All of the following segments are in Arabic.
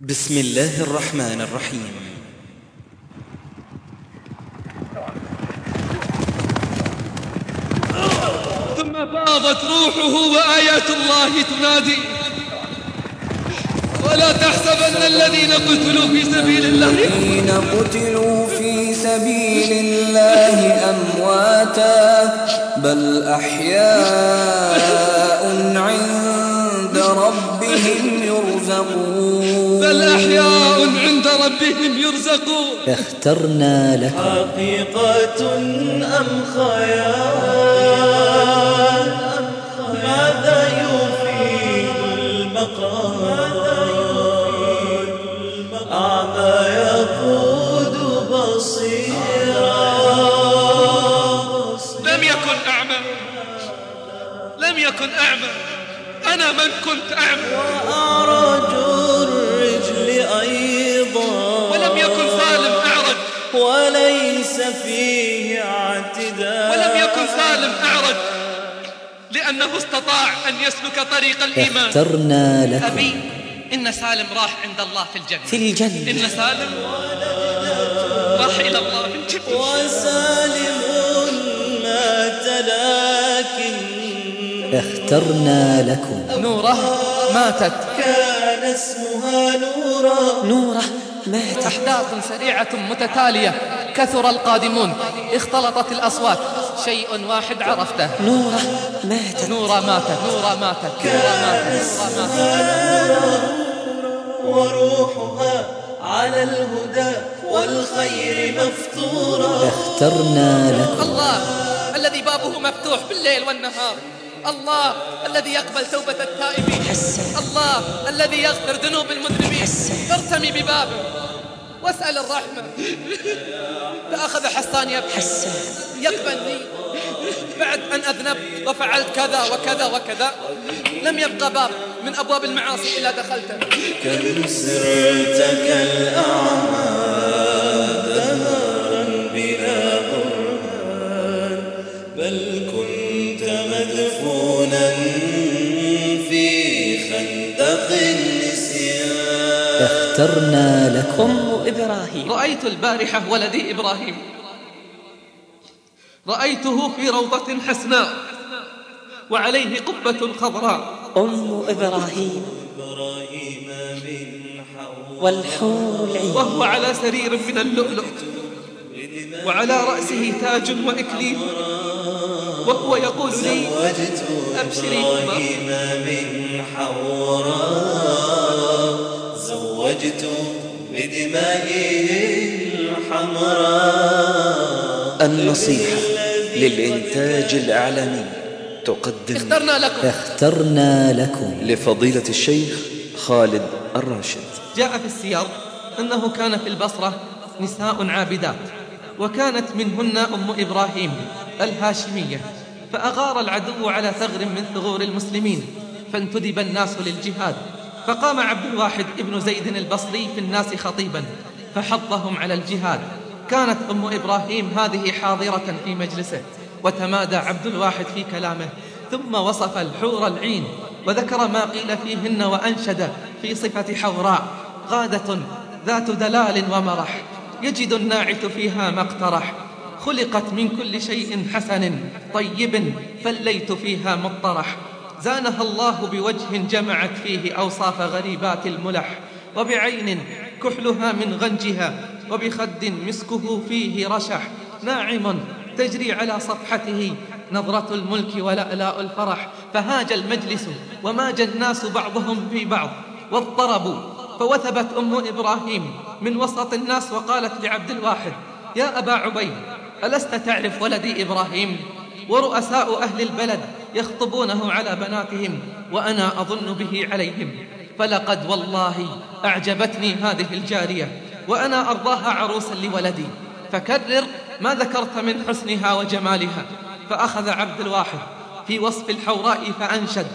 بسم الله الرحمن الرحيم. ثم فاضت روحه وآيات الله تنادي. ولا تحسبن الذين قتلوا في سبيل الله الذين قتلوا في سبيل الله أمواتا بل أحياء عند ربهم يرزقون. بل أحياء عند ربهم يرزقون. اخترنا لكم حقيقة أم خيال؟ ماذا يفيد المقال؟ أعمى يقود بصيرا. لم يكن أعمى. لم يكن أعمى. أنا من كنت أعمى. الرجل أيضا. ولم يكن سالم أعرج. وليس فيه اعتداء. ولم يكن سالم أعرج. لأنه استطاع أن يسلك طريق الإيمان. اخترنا لكم. أبي إن سالم راح عند الله في الجنة. في الجنة. إن سالم راح إلى الله في الجنة. وسالم مات لكن اخترنا لكم. نوره ماتت. كان اسمها نورا. نوره مات. أحداث سريعة متتالية. كثر القادمون. اختلطت الأصوات. شيء واحد عرفته. نورا ماتت. نورا ماتت. نورا ماتت. نورا ماتت. وروحها على الهدى والخير مفطورا اخترنا لكم. الله الذي بابه مفتوح بالليل والنهار. الله الذي يقبل توبة التائبين. الله الذي يغفر ذنوب المذنبين. ارتمي ببابه واسأل الرحمة. فأخذ حسان يبكي. يقبلني. بعد أن أذنبت وفعلت كذا وكذا وكذا لم يبقى باب من أبواب المعاصي إلا دخلته. كم سرت كالأعمى اخترنا لكم. أم إبراهيم. رأيت البارحة ولدي إبراهيم. رأيته في روضة حسناء وعليه قبة خضراء. أم إبراهيم. إبراهيم من حول والحور العين. وهو على سرير من اللؤلؤ وعلى رأسه تاج وإكليل. وهو يقول لي أبشري إبراهيم من حوراء. زوجت بدمائه الحمراء النصيحة للإنتاج الإعلامي تقدم. اخترنا لكم. اخترنا لكم. لفضيلة الشيخ خالد الراشد. جاء في السير أنه كان في البصرة نساء عابدات وكانت منهن أم إبراهيم الهاشمية فأغار العدو على ثغر من ثغور المسلمين فانتدب الناس للجهاد. فقام عبد الواحد ابن زيد البصري في الناس خطيبا فحضهم على الجهاد. كانت أم إبراهيم هذه حاضرة في مجلسه وتمادى عبد الواحد في كلامه ثم وصف الحور العين وذكر ما قيل فيهن وأنشد في صفة حوراء غادة ذات دلال ومرح يجد الناعت فيها ما اقترح. خلقت من كل شيء حسن طيب فالليت فيها مطرح. زانها الله بوجه جمعت فيه أوصاف غريبات الملح وبعين كحلها من غنجها وبخد مسكه فيه رشح. ناعم تجري على صفحته نظرة الملك ولألاء الفرح. فهاج المجلس وماج الناس بعضهم في بعض واضطربوا فوثبت أم إبراهيم. من وسط الناس وقالت لعبد الواحد يا أبا عبيد ألست تعرف ولدي إبراهيم؟ ورؤساء أهل البلد يخطبونه على بناتهم وأنا أظن به عليهم. فلقد والله أعجبتني هذه الجارية وأنا أرضاها عروسا لولدي. فكرر ما ذكرت من حسنها وجمالها. فأخذ عبد الواحد في وصف الحوراء فأنشد.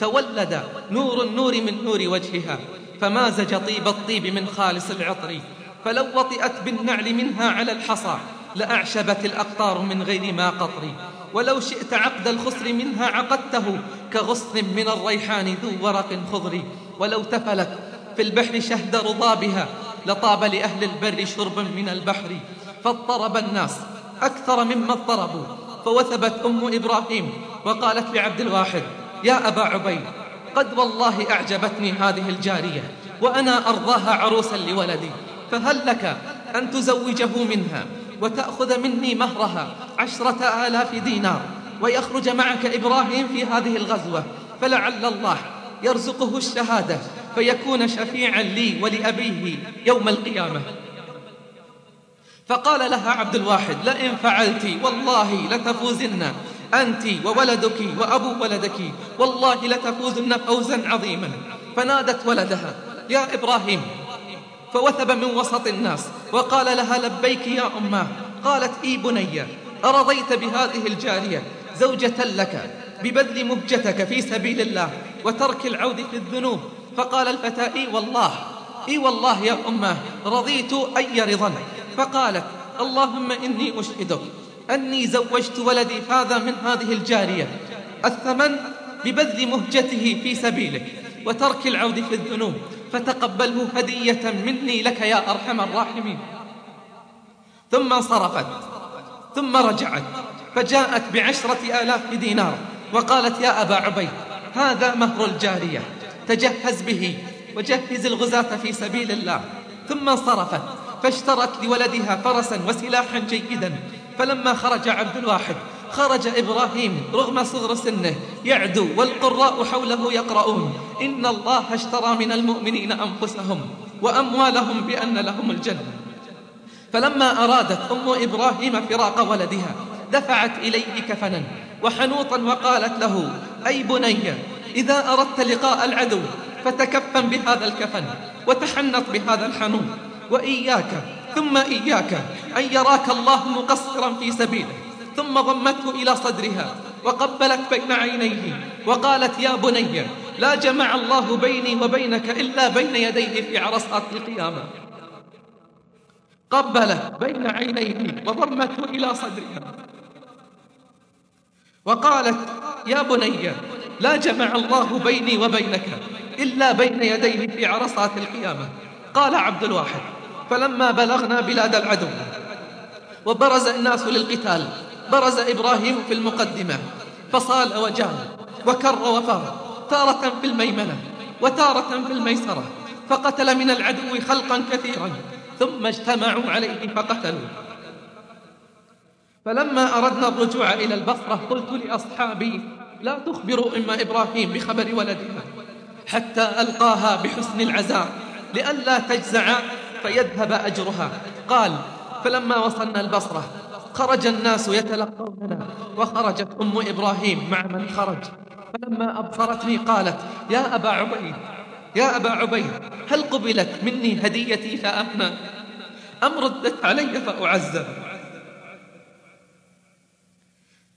تولد نور النور من نور وجهها. فمازج طيب الطيب من خالص العطر. فلو وطئت بالنعل منها على الحصى لأعشبت الأقطار من غير ما قطر. ولو شئت عقد الخصر منها عقدته كغصن من الريحان ذو ورق خضر. ولو تفلت في البحر شهد رضابها لطاب لأهل البر شرب من البحر. فاضطرب الناس أكثر مما اضطربوا فوثبت أم إبراهيم وقالت لعبد الواحد يا أبا عبيد قد والله أعجبتني هذه الجارية وأنا أرضاها عروسا لولدي فهل لك أن تزوجه منها؟ وتأخذ مني مهرها عشرة آلاف دينار ويخرج معك إبراهيم في هذه الغزوة فلعل الله يرزقه الشهادة فيكون شفيعا لي ولأبيه يوم القيامة. فقال لها عبد الواحد لئن فعلت والله لتفوزن أنت وولدك وأبو ولدك والله لتفوزن فوزا عظيما. فنادت ولدها يا إبراهيم فوثب من وسط الناس وقال لها لبيك يا أماه قالت إي بني أرضيت بهذه الجارية زوجة لك ببذل مهجتك في سبيل الله وترك العود في الذنوب؟ فقال الفتى إي والله إي والله يا أماه رضيت أي رضا فقالت اللهم إني أشهدك أني زوجت ولدي هذا من هذه الجارية الثمن ببذل مهجته في سبيلك وترك العود في الذنوب. فتقبله هدية مني لك يا أرحم الراحمين. ثم انصرفت ثم رجعت فجاءت بعشرة آلاف دينار وقالت يا أبا عبيد هذا مهر الجارية تجهز به وجهز الغزاة في سبيل الله. ثم انصرفت فاشترت لولدها فرسا وسلاحا جيدا فلما خرج عبد الواحد خرج إبراهيم رغم صغر سنه يعدو والقراء حوله يقرؤون. إن الله اشترى من المؤمنين أنفسهم وأموالهم بأن لهم الجنة. فلما أرادت أم إبراهيم فراق ولدها دفعت إليه كفنا وحنوطا وقالت له أي بني إذا أردت لقاء العدو فتكفن بهذا الكفن وتحنط بهذا الحنوط وإياك ثم إياك أن يراك الله مقصرا في سبيله. ثم ضمته إلى صدرها وقبلت بين عينيه وقالت يا بني لا جمع الله بيني وبينك إلا بين يديه في عرصات القيامة. قبلت بين عينيه وضمته إلى صدرها. وقالت يا بني لا جمع الله بيني وبينك إلا بين يديه في عرصات القيامة. قال عبد الواحد فلما بلغنا بلاد العدو وبرز الناس للقتال برز إبراهيم في المقدمة فصال وجال وكر وفر تارة في الميمنة وتارة في الميسرة فقتل من العدو خلقا كثيرا ثم اجتمعوا عليه فقتلوا فلما أردنا الرجوع إلى البصرة قلت لأصحابي لا تخبروا إما إبراهيم بخبر ولدها حتى ألقاها بحسن العزاء لئلا تجزع فيذهب أجرها. قال فلما وصلنا البصرة خرج الناس يتلقوننا وخرجت أم إبراهيم مع من خرج. فلما أبصرتني قالت يا أبا عبيد يا أبا عبيد هل قبلت مني هديتي فأهنى أم ردت علي فأعزى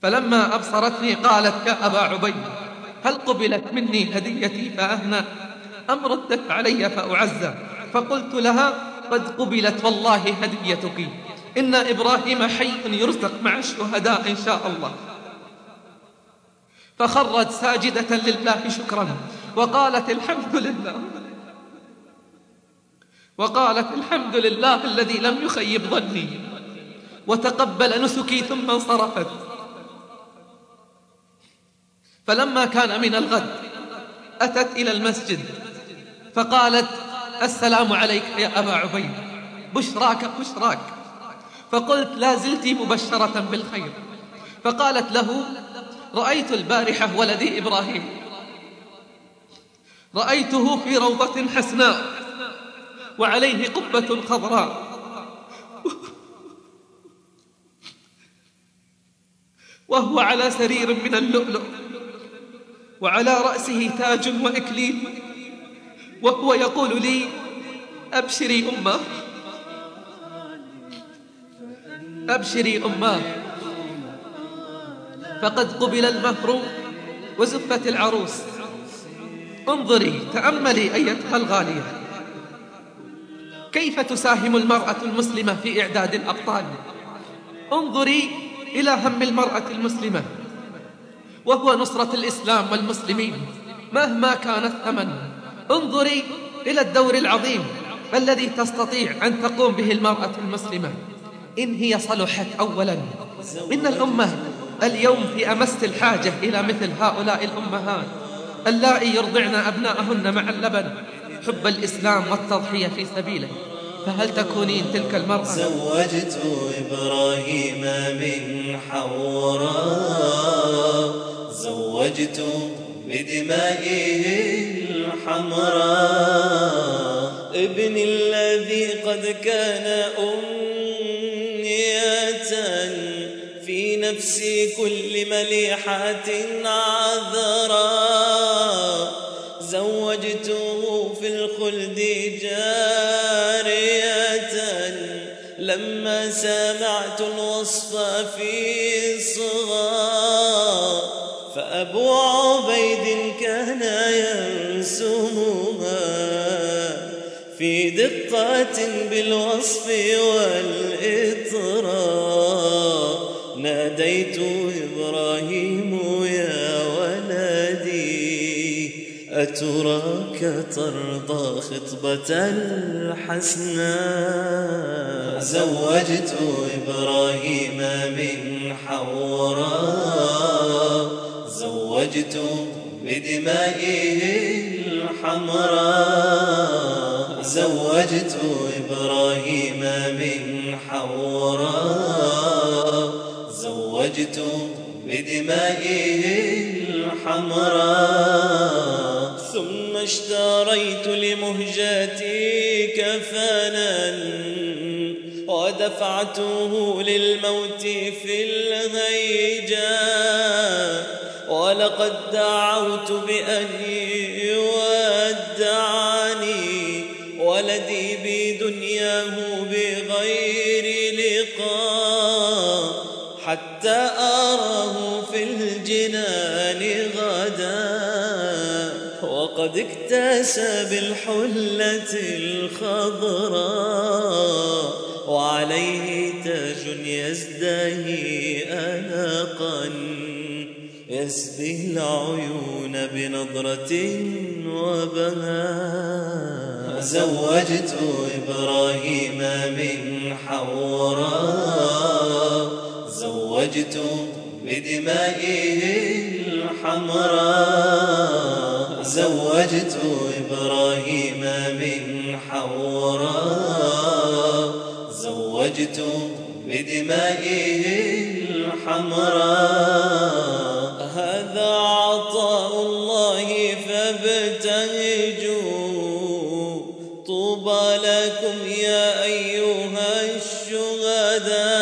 فلما أبصرتني قالت يا أبا عبيد هل قبلت مني هديتي فأهنى أم ردت علي فأعزى فقلت لها قد قبلت والله هديتك. إن إبراهيم حي يرزق مع الشهداء إن شاء الله. فخرت ساجدة لله شكرا وقالت الحمد لله. وقالت الحمد لله الذي لم يخيب ظني وتقبل نسكي ثم انصرفت. فلما كان من الغد أتت إلى المسجد فقالت السلام عليك يا أبا عبيد بشراك بشراك. فقلت لا زلت مبشرة بالخير. فقالت له رأيت البارحة ولدي إبراهيم. رأيته في روضة حسناء وعليه قبة خضراء. وهو على سرير من اللؤلؤ وعلى رأسه تاج وإكليل. وهو يقول لي أبشري أمة. أبشري أماه فقد قبل المهر وزفت العروس. انظري تأملي أيتها الغالية. كيف تساهم المرأة المسلمة في إعداد الأبطال؟ انظري إلى هم المرأة المسلمة. وهو نصرة الإسلام والمسلمين مهما كان الثمن. انظري إلى الدور العظيم الذي تستطيع أن تقوم به المرأة المسلمة. إن هي صلحت أولا. إن الأمة اليوم في أمس الحاجة إلى مثل هؤلاء الأمهات. اللائي يرضعن أبناءهن مع اللبن حب الإسلام والتضحية في سبيله. فهل تكونين تلك المرأة؟ زوجت إبراهيم من حوراء زوجت بدمائه الحمراء ابن الذي قد كان أمنية في نفس كل مليحة عذراء زوجته في الخلد جارية. لما سمعت الوصف في صغار فأبو عبيد كان ينسمها في دقة بالوصف والإطراء ناديت إبراهيم يا ولدي أتراك ترضى خطبة الحسناء زوجت إبراهيم من حوراء زوجت بدمائه الحمراء زوجت إبراهيم من زوجت بدمائه الحمراء. ثم اشتريت لمهجتي كفانا ودفعته للموت في الهيجا ولقد دعوت بأن يودعني ولدي بدنياه بغير لقاء. اكتسى بالحلة الخضراء وعليه تاج يزدهي أناقا. يسبي العيون بنظرة وبهاء. زوجت إبراهيم من حوراء زوجت بدمائه الحمراء. زوجت إبراهيم من حوراء زوجت بدمائه الحمراء هذا عطاء الله فابتهجوا. طوبى لكم يا أيها الشهداء.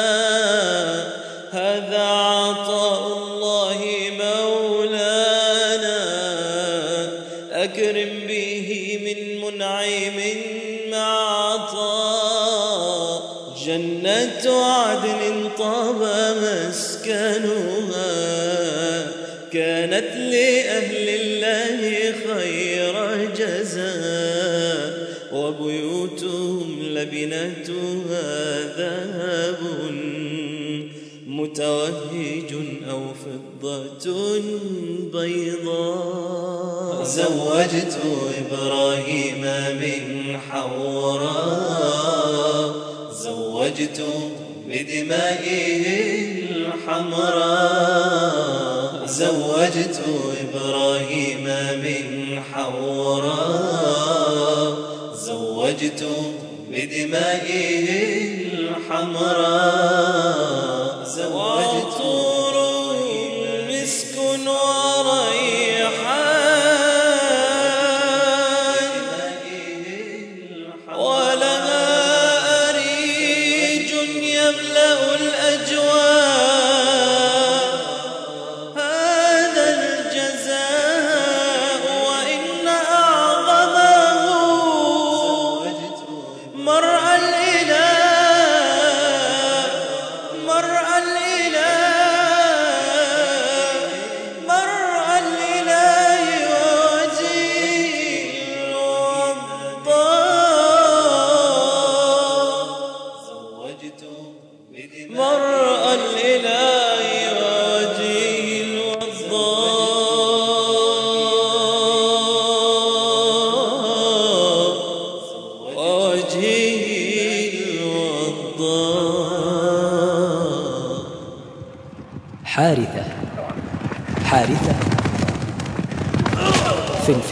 لبنتها ذهب متوهج أو فضة بيضاء. زوجت إبراهيم من حوراء زوجت بدمائه الحمراء زوجت إبراهيم من حوراء زوجت بدمائه الحمراء.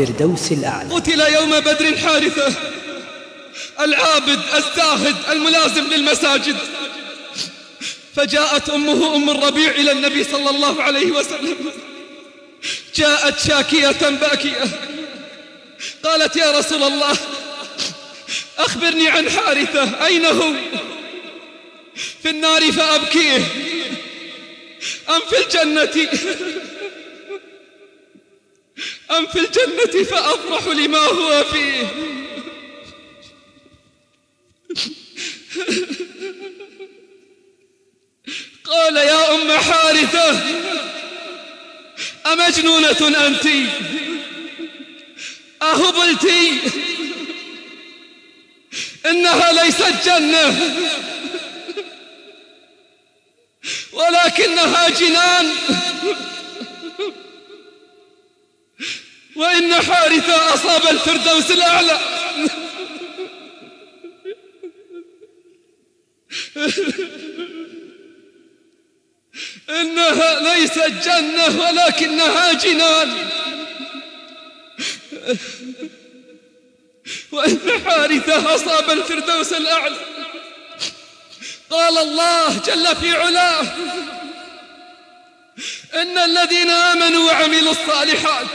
الفردوس الأعلى. قتل يوم بدر حارثة. العابد الزاهد الملازم للمساجد. فجاءت أمه أم الربيع إلى النبي صلى الله عليه وسلم. جاءت شاكية باكية. قالت يا رسول الله أخبرني عن حارثة أين هو؟ في النار فأبكيه. أم في الجنة؟ أم في الجنة فأفرح لما هو فيه. قال يا أم حارثة أمجنونة أنت؟ أهبلت إنها ليست جنة ولكنها جنان وإن حارثة أصاب الفردوس الأعلى. إنها ليست جنة ولكنها جنان. وإن حارثة أصاب الفردوس الأعلى. قال الله جل في علاه إن الذين آمنوا وعملوا الصالحات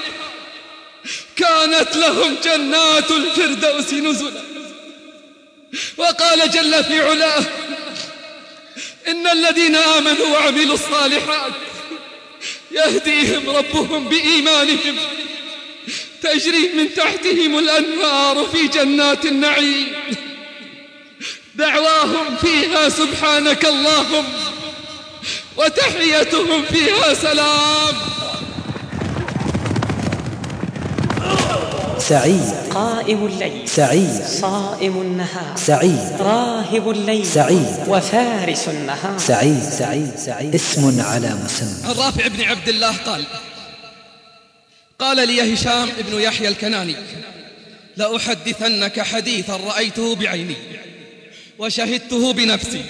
كانت لهم جنات الفردوس نزلا. وقال جل في علاه إن الذين آمنوا وعملوا الصالحات يهديهم ربهم بإيمانهم تجري من تحتهم الأنهار في جنات النعيم. دعواهم فيها سبحانك اللهم وتحيتهم فيها سلام. سعيد. قائم الليل. سعيد. صائم النهار. سعيد. راهب الليل. سعيد. وفارس النهار. سعيد. سعيد. سعيد. اسم على مسمى. عن رافع بن عبد الله قال قال لي هشام بن يحيى الكناني لأحدثنك حديثا رأيته بعيني وشهدته بنفسي.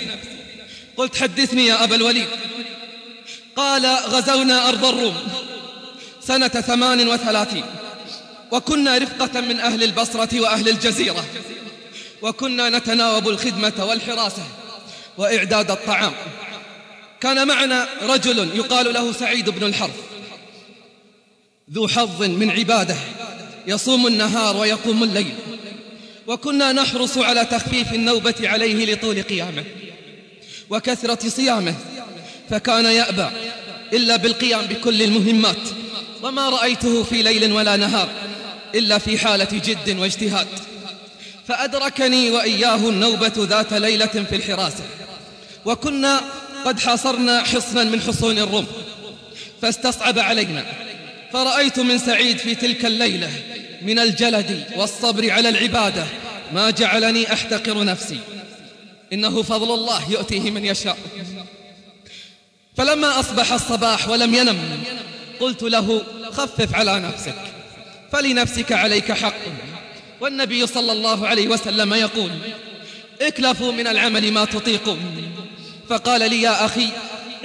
قلت حدثني يا أبا الوليد. قال غزونا أرض الروم سنة ثمان وثلاثين. وكنا رفقة من أهل البصرة وأهل الجزيرة. وكنا نتناوب الخدمة والحراسة وإعداد الطعام. كان معنا رجل يقال له سعيد بن الحرث. ذو حظ من عبادة. يصوم النهار ويقوم الليل. وكنا نحرص على تخفيف النوبة عليه لطول قيامه. وكثرة صيامه. فكان يأبى إلا بالقيام بكل المهمات. وما رأيته في ليل ولا نهار. إلا في حالة جد واجتهاد. فأدركني وإياه النوبة ذات ليلة في الحراسة وكنا قد حاصرنا حصنا من حصون الروم فاستصعب علينا. فرأيت من سعيد في تلك الليلة من الجلد والصبر على العبادة ما جعلني أحتقر نفسي. إنه فضل الله يؤتيه من يشاء. فلما أصبح الصباح ولم ينم قلت له خفف على نفسك. فلنفسك عليك حق. والنبي صلى الله عليه وسلم يقول اكلفوا من العمل ما تطيقون فقال لي يا أخي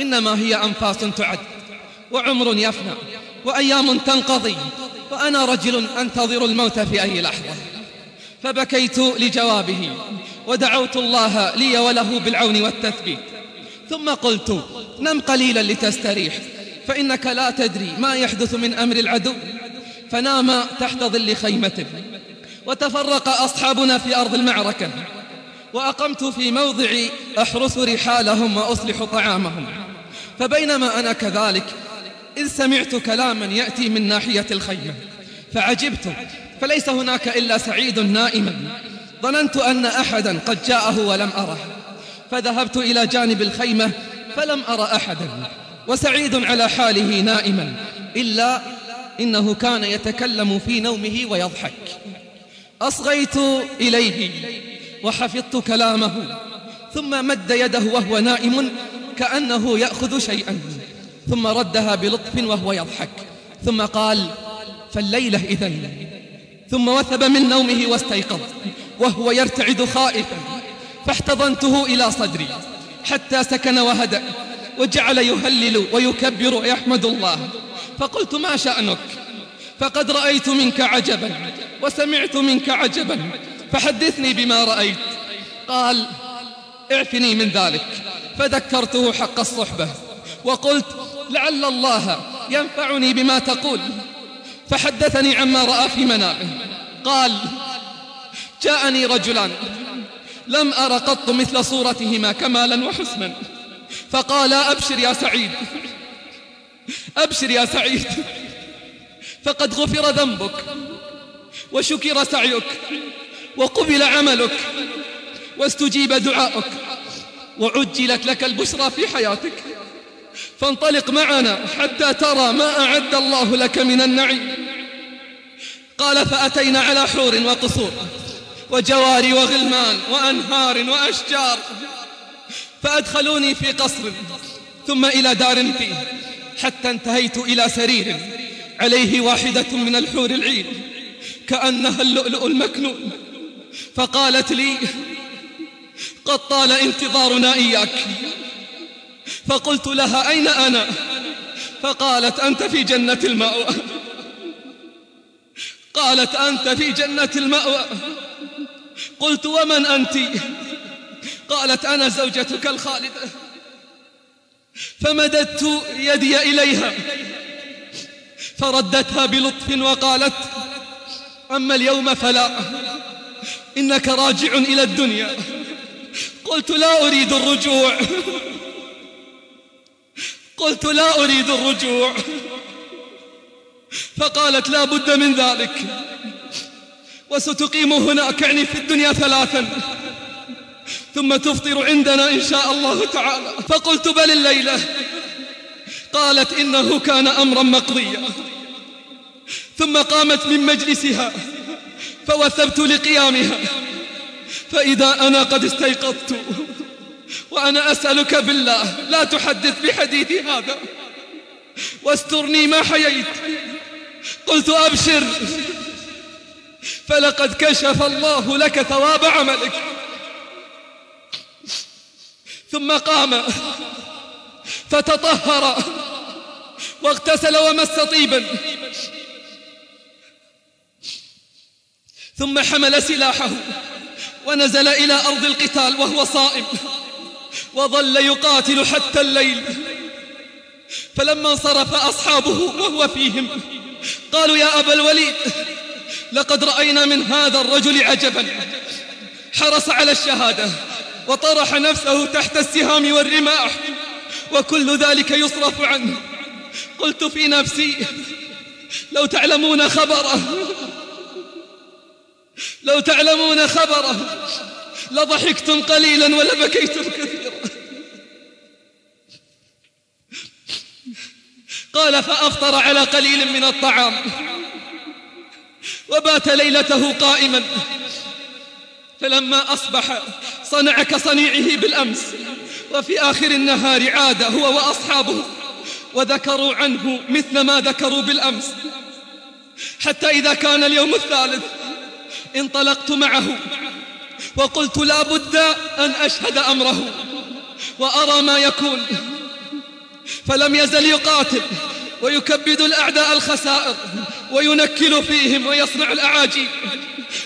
إنما هي أنفاس تعد وعمر يفنى وأيام تنقضي وأنا رجل أنتظر الموت في أي لحظة. فبكيت لجوابه ودعوت الله لي وله بالعون والتثبيت. ثم قلت نم قليلا لتستريح فإنك لا تدري ما يحدث من أمر العدو. فنام تحت ظل خيمته وتفرق أصحابنا في أرض المعركة. وأقمت في موضع أحرس رحالهم وأصلح طعامهم. فبينما أنا كذلك إذ سمعت كلاما يأتي من ناحية الخيمة. فعجبت فليس هناك إلا سعيد نائما. ظننت أن أحدا قد جاءه ولم أره. فذهبت إلى جانب الخيمة فلم أرى أحدا. وسعيد على حاله نائما. إلا إنه كان يتكلم في نومه ويضحك. أصغيت إليه وحفظت كلامه ثم مد يده وهو نائم كأنه يأخذ شيئا ثم ردها بلطف وهو يضحك. ثم قال فالليلة إذن. ثم وثب من نومه واستيقظ وهو يرتعد خائفا فاحتضنته إلى صدري حتى سكن وهدأ وجعل يهلل ويكبر ويحمد الله. فقلت ما شأنك؟ فقد رأيت منك عجبا وسمعت منك عجبا فحدثني بما رأيت. قال اعفني من ذلك. فذكرته حق الصحبة وقلت لعل الله ينفعني بما تقول. فحدثني عما رأى في منامه. قال جاءني رجلان لم أر قط مثل صورتهما كمالا وحسنا. فقالا أبشر يا سعيد. أبشر يا سعيد. فقد غفر ذنبك وشكر سعيك وقبل عملك واستجيب دعاؤك وعجلت لك البشرى في حياتك. فانطلق معنا حتى ترى ما أعد الله لك من النعيم. قال فأتينا على حور وقصور وجواري وغلمان وأنهار وأشجار فأدخلوني في قصر ثم إلى دار فيه. حتى انتهيت إلى سرير عليه واحدة من الحور العين كأنها اللؤلؤ المكنون. فقالت لي قد طال انتظارنا إياك. فقلت لها أين أنا؟ فقالت أنت في جنة المأوى. قالت أنت في جنة المأوى. قلت ومن أنت؟ قالت أنا زوجتك الخالدة. فمددت يدي إليها فردتها بلطف وقالت أما اليوم فلا إنك راجع إلى الدنيا. قلت لا أريد الرجوع قلت لا أريد الرجوع. فقالت لا بد من ذلك وستقيم هناك يعني في الدنيا ثلاثا. ثم تفطر عندنا إن شاء الله تعالى. فقلت بل الليلة. قالت إنه كان أمرا مقضيا. ثم قامت من مجلسها. فوثبت لقيامها. فإذا أنا قد استيقظت. وأنا أسألك بالله لا تحدث بحديثي هذا. واسترني ما حييت. قلت أبشر. فلقد كشف الله لك ثواب عملك. ثم قام فتطهر واغتسل ومس طيبا. ثم حمل سلاحه ونزل إلى أرض القتال وهو صائم وظل يقاتل حتى الليل. فلما انصرف أصحابه وهو فيهم قالوا يا أبا الوليد لقد رأينا من هذا الرجل عجبا حرص على الشهادة وطرح نفسه تحت السهام والرماح وكل ذلك يصرف عنه. قلت في نفسي لو تعلمون خبره لو تعلمون خبره لضحكتم قليلا ولبكيتم كثيرا. قال فأفطر على قليل من الطعام وبات ليلته قائما. فلما أصبح صنع كصنيعه بالأمس وفي آخر النهار عاد هو وأصحابه وذكروا عنه مثل ما ذكروا بالأمس. حتى إذا كان اليوم الثالث انطلقت معه وقلت لا بد أن أشهد أمره وأرى ما يكون. فلم يزل يقاتل ويكبد الأعداء الخسائر وينكل فيهم ويصنع الأعاجيب.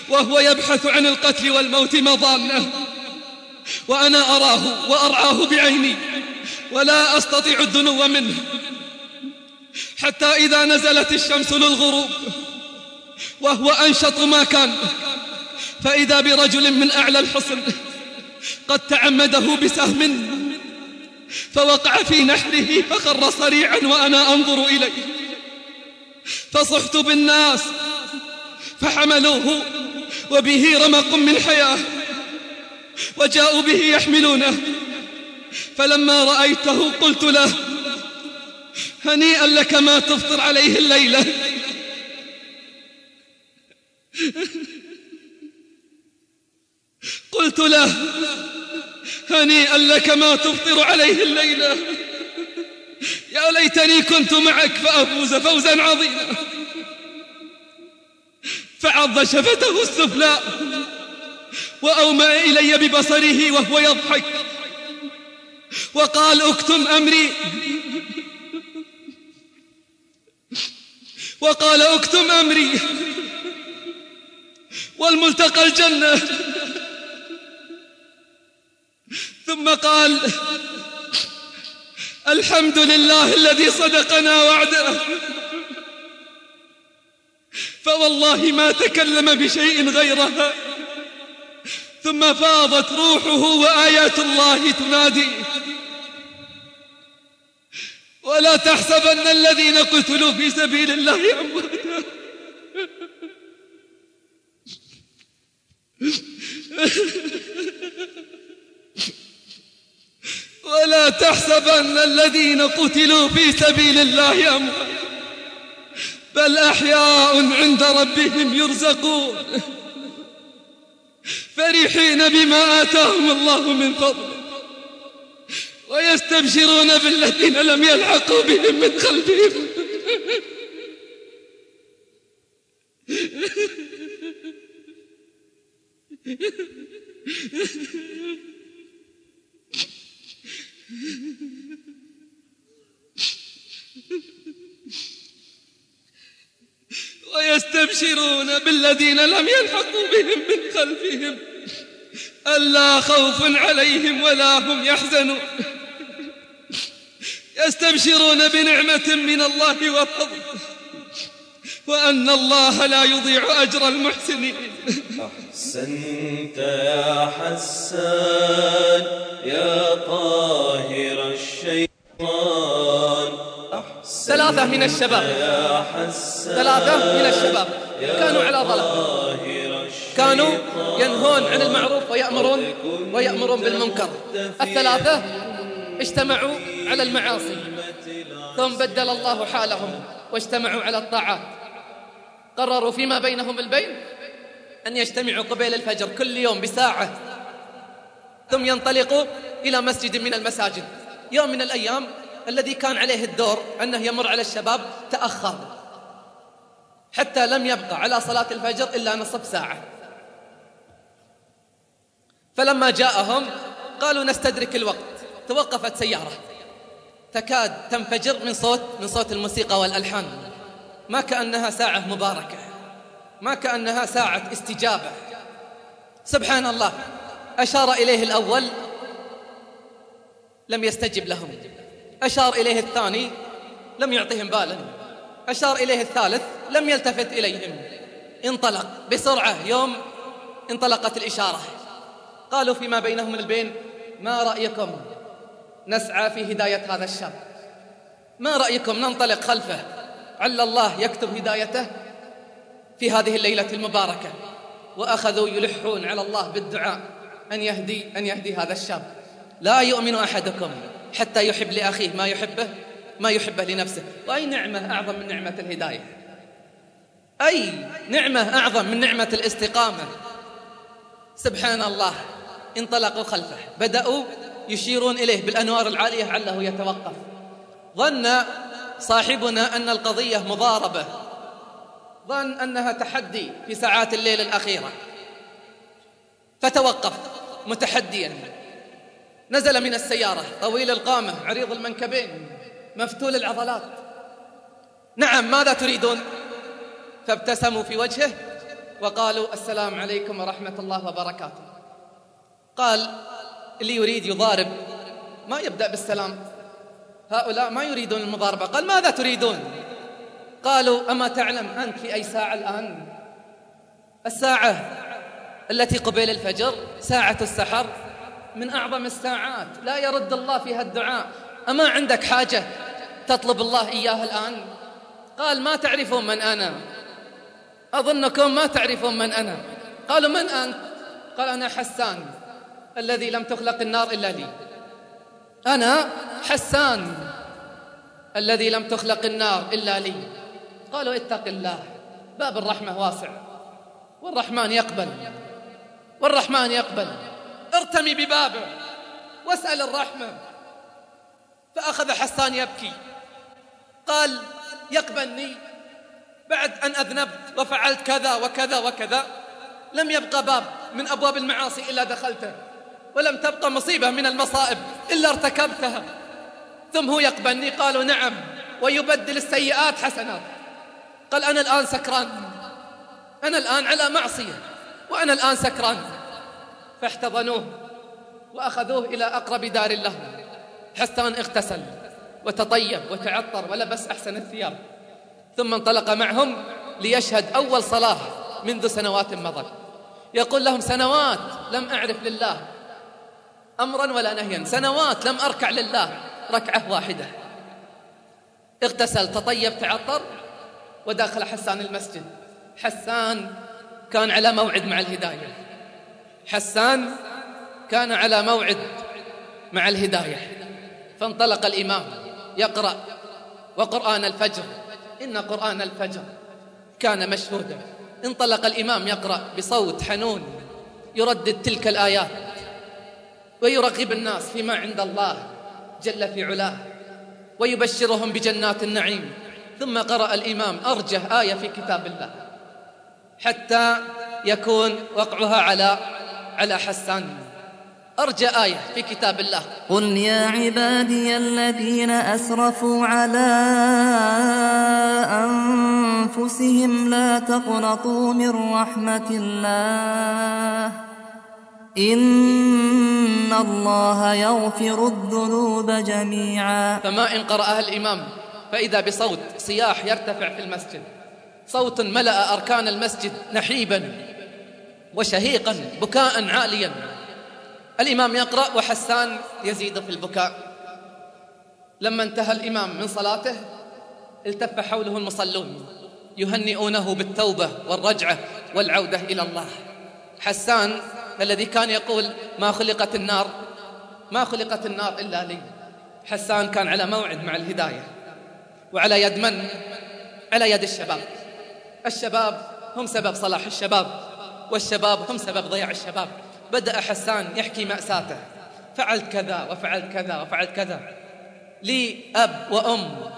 وهو يبحث عن القتل والموت مضانه وأنا أراه وأرعاه بعيني ولا أستطيع الدنو منه. حتى إذا نزلت الشمس للغروب وهو أنشط ما كان فإذا برجل من أعلى الحصن قد تعمده بسهم فوقع في نحره فخر صريعا وأنا أنظر إليه. فصحت بالناس فحملوه وبه رمق من حياة وجاءوا به يحملونه. فلما رأيته قلت له هنيئا لك ما تفطر عليه الليلة. قلت له هنيئا لك ما تفطر عليه الليلة. يا ليتني كنت معك فأفوز فوزا عظيما. فعض شفته السفلى وأومأ إلي ببصره وهو يضحك وقال اكتم أمري وقال اكتم أمري والملتقى الجنة ثم قال الحمد لله الذي صدقنا وعده فوالله ما تكلم بشيء غيرها. ثم فاضت روحه وآيات الله تنادي. ولا تحسبن الذين قتلوا في سبيل الله أمواتا. ولا تحسبن الذين قتلوا في سبيل الله أمواتا. بل أحياء عند ربهم يرزقون. فرحين بما آتاهم الله من فضله ويستبشرون بالذين لم يلحقوا بهم من خلفهم. بالذين لم يلحقوا بهم من خلفهم ألا خوف عليهم ولا هم يحزنون. يستبشرون بنعمة من الله وفضل وأن الله لا يضيع أجر المحسنين. أحسنت يا حسان يا طاهر الشيطان. أحسنت ثلاثة من الشباب. يا حسان ثلاثة من الشباب. كانوا على طاهر كانوا ينهون عن المعروف ويأمرون ويأمرون بالمنكر. الثلاثة اجتمعوا على المعاصي. ثم بدل الله حالهم واجتمعوا على الطاعات. قرروا فيما بينهم البين أن يجتمعوا قبيل الفجر كل يوم بساعة. ثم ينطلقوا إلى مسجد من المساجد. يوم من الأيام الذي كان عليه الدور أنه يمر على الشباب تأخر. حتى لم يبقى على صلاة الفجر إلا نصف ساعة. فلما جاءهم قالوا نستدرك الوقت. توقفت سيارة. تكاد تنفجر من صوت من صوت الموسيقى والألحان. ما كأنها ساعة مباركة. ما كأنها ساعة استجابة. سبحان الله. أشار إليه الأول لم يستجب لهم. أشار إليه الثاني لم يعطهم بالا. أشار إليه الثالث لم يلتفت إليهم. انطلق بسرعة يوم انطلقت الإشارة. قالوا فيما بينهم البين ما رأيكم نسعى في هداية هذا الشاب؟ ما رأيكم ننطلق خلفه؟ عل الله يكتب هدايته في هذه الليلة المباركة. وأخذوا يلحون على الله بالدعاء أن يهدي أن يهدي هذا الشاب. لا يؤمن أحدكم حتى يحب لأخيه ما يحبه ما يحبه لنفسه. وأي نعمة أعظم من نعمة الهداية؟ أي نعمة أعظم من نعمة الاستقامة؟ سبحان الله. انطلقوا خلفه. بدأوا يشيرون إليه بالأنوار العالية عله يتوقف. ظن صاحبنا أن القضية مضاربة. ظن أنها تحدي في ساعات الليل الأخيرة. فتوقف متحديا. نزل من السيارة طويل القامة عريض المنكبين. مفتول العضلات. نعم ماذا تريدون؟ فابتسموا في وجهه وقالوا السلام عليكم ورحمة الله وبركاته. قال اللي يريد يضارب ما يبدأ بالسلام. هؤلاء ما يريدون المضاربة. قال ماذا تريدون؟ قالوا أما تعلم أنت في أي ساعة الآن؟ الساعة التي قبيل الفجر ساعة السحر من أعظم الساعات. لا يرد الله فيها الدعاء. أما عندك حاجة تطلب الله إياها الآن؟ قال ما تعرفون من أنا. أظنكم ما تعرفون من أنا. قالوا من أنت؟ قال أنا حسان الذي لم تخلق النار إلا لي. أنا حسان الذي لم تخلق النار إلا لي. قالوا اتق الله باب الرحمة واسع. والرحمن يقبل والرحمن يقبل. ارتمي ببابه واسأل الرحمة. فأخذ حسان يبكي. قال يقبلني. بعد أن أذنبت وفعلت كذا وكذا وكذا لم يبقى باب من أبواب المعاصي إلا دخلته ولم تبقى مصيبة من المصائب إلا ارتكبتها. ثم هو يقبلني قالوا نعم ويبدل السيئات حسنات. قال أنا الآن سكران. أنا الآن على معصية وأنا الآن سكران. فاحتضنوه وأخذوه إلى أقرب دار له. حسان اغتسل وتطيب وتعطر ولبس أحسن الثياب. ثم انطلق معهم ليشهد أول صلاة منذ سنوات مضت. يقول لهم سنوات لم أعرف لله أمرا ولا نهيا. سنوات لم أركع لله ركعة واحدة. اغتسل تطيب تعطر ودخل حسان المسجد. حسان كان على موعد مع الهداية. حسان كان على موعد مع الهداية. فانطلق الإمام يقرأ وقرآن الفجر. إن قرآن الفجر كان مشهودا. انطلق الإمام يقرأ بصوت حنون يردد تلك الآيات ويرغب الناس فيما عند الله جل في علاه ويبشرهم بجنات النعيم. ثم قرأ الإمام أرجه آية في كتاب الله حتى يكون وقعها على على حسان. أرجى آية في كتاب الله. قل يا عبادي الذين أسرفوا على أنفسهم لا تقنطوا من رحمة الله. إن الله يغفر الذنوب جميعا. فما إن قرأها الإمام فإذا بصوت صياح يرتفع في المسجد. صوت ملأ أركان المسجد نحيبا وشهيقا بكاء عاليا. الإمام يقرأ وحسان يزيد في البكاء. لما انتهى الإمام من صلاته التف حوله المصلون يهنئونه بالتوبة والرجعة والعودة إلى الله. حسان الذي كان يقول ما خلقت النار ما خلقت النار إلا لي. حسان كان على موعد مع الهداية وعلى يد من؟ على يد الشباب. الشباب هم سبب صلاح الشباب والشباب هم سبب ضياع الشباب. بدأ حسان يحكي مأساته. فعلت كذا وفعلت كذا وفعلت كذا. لي أب وأم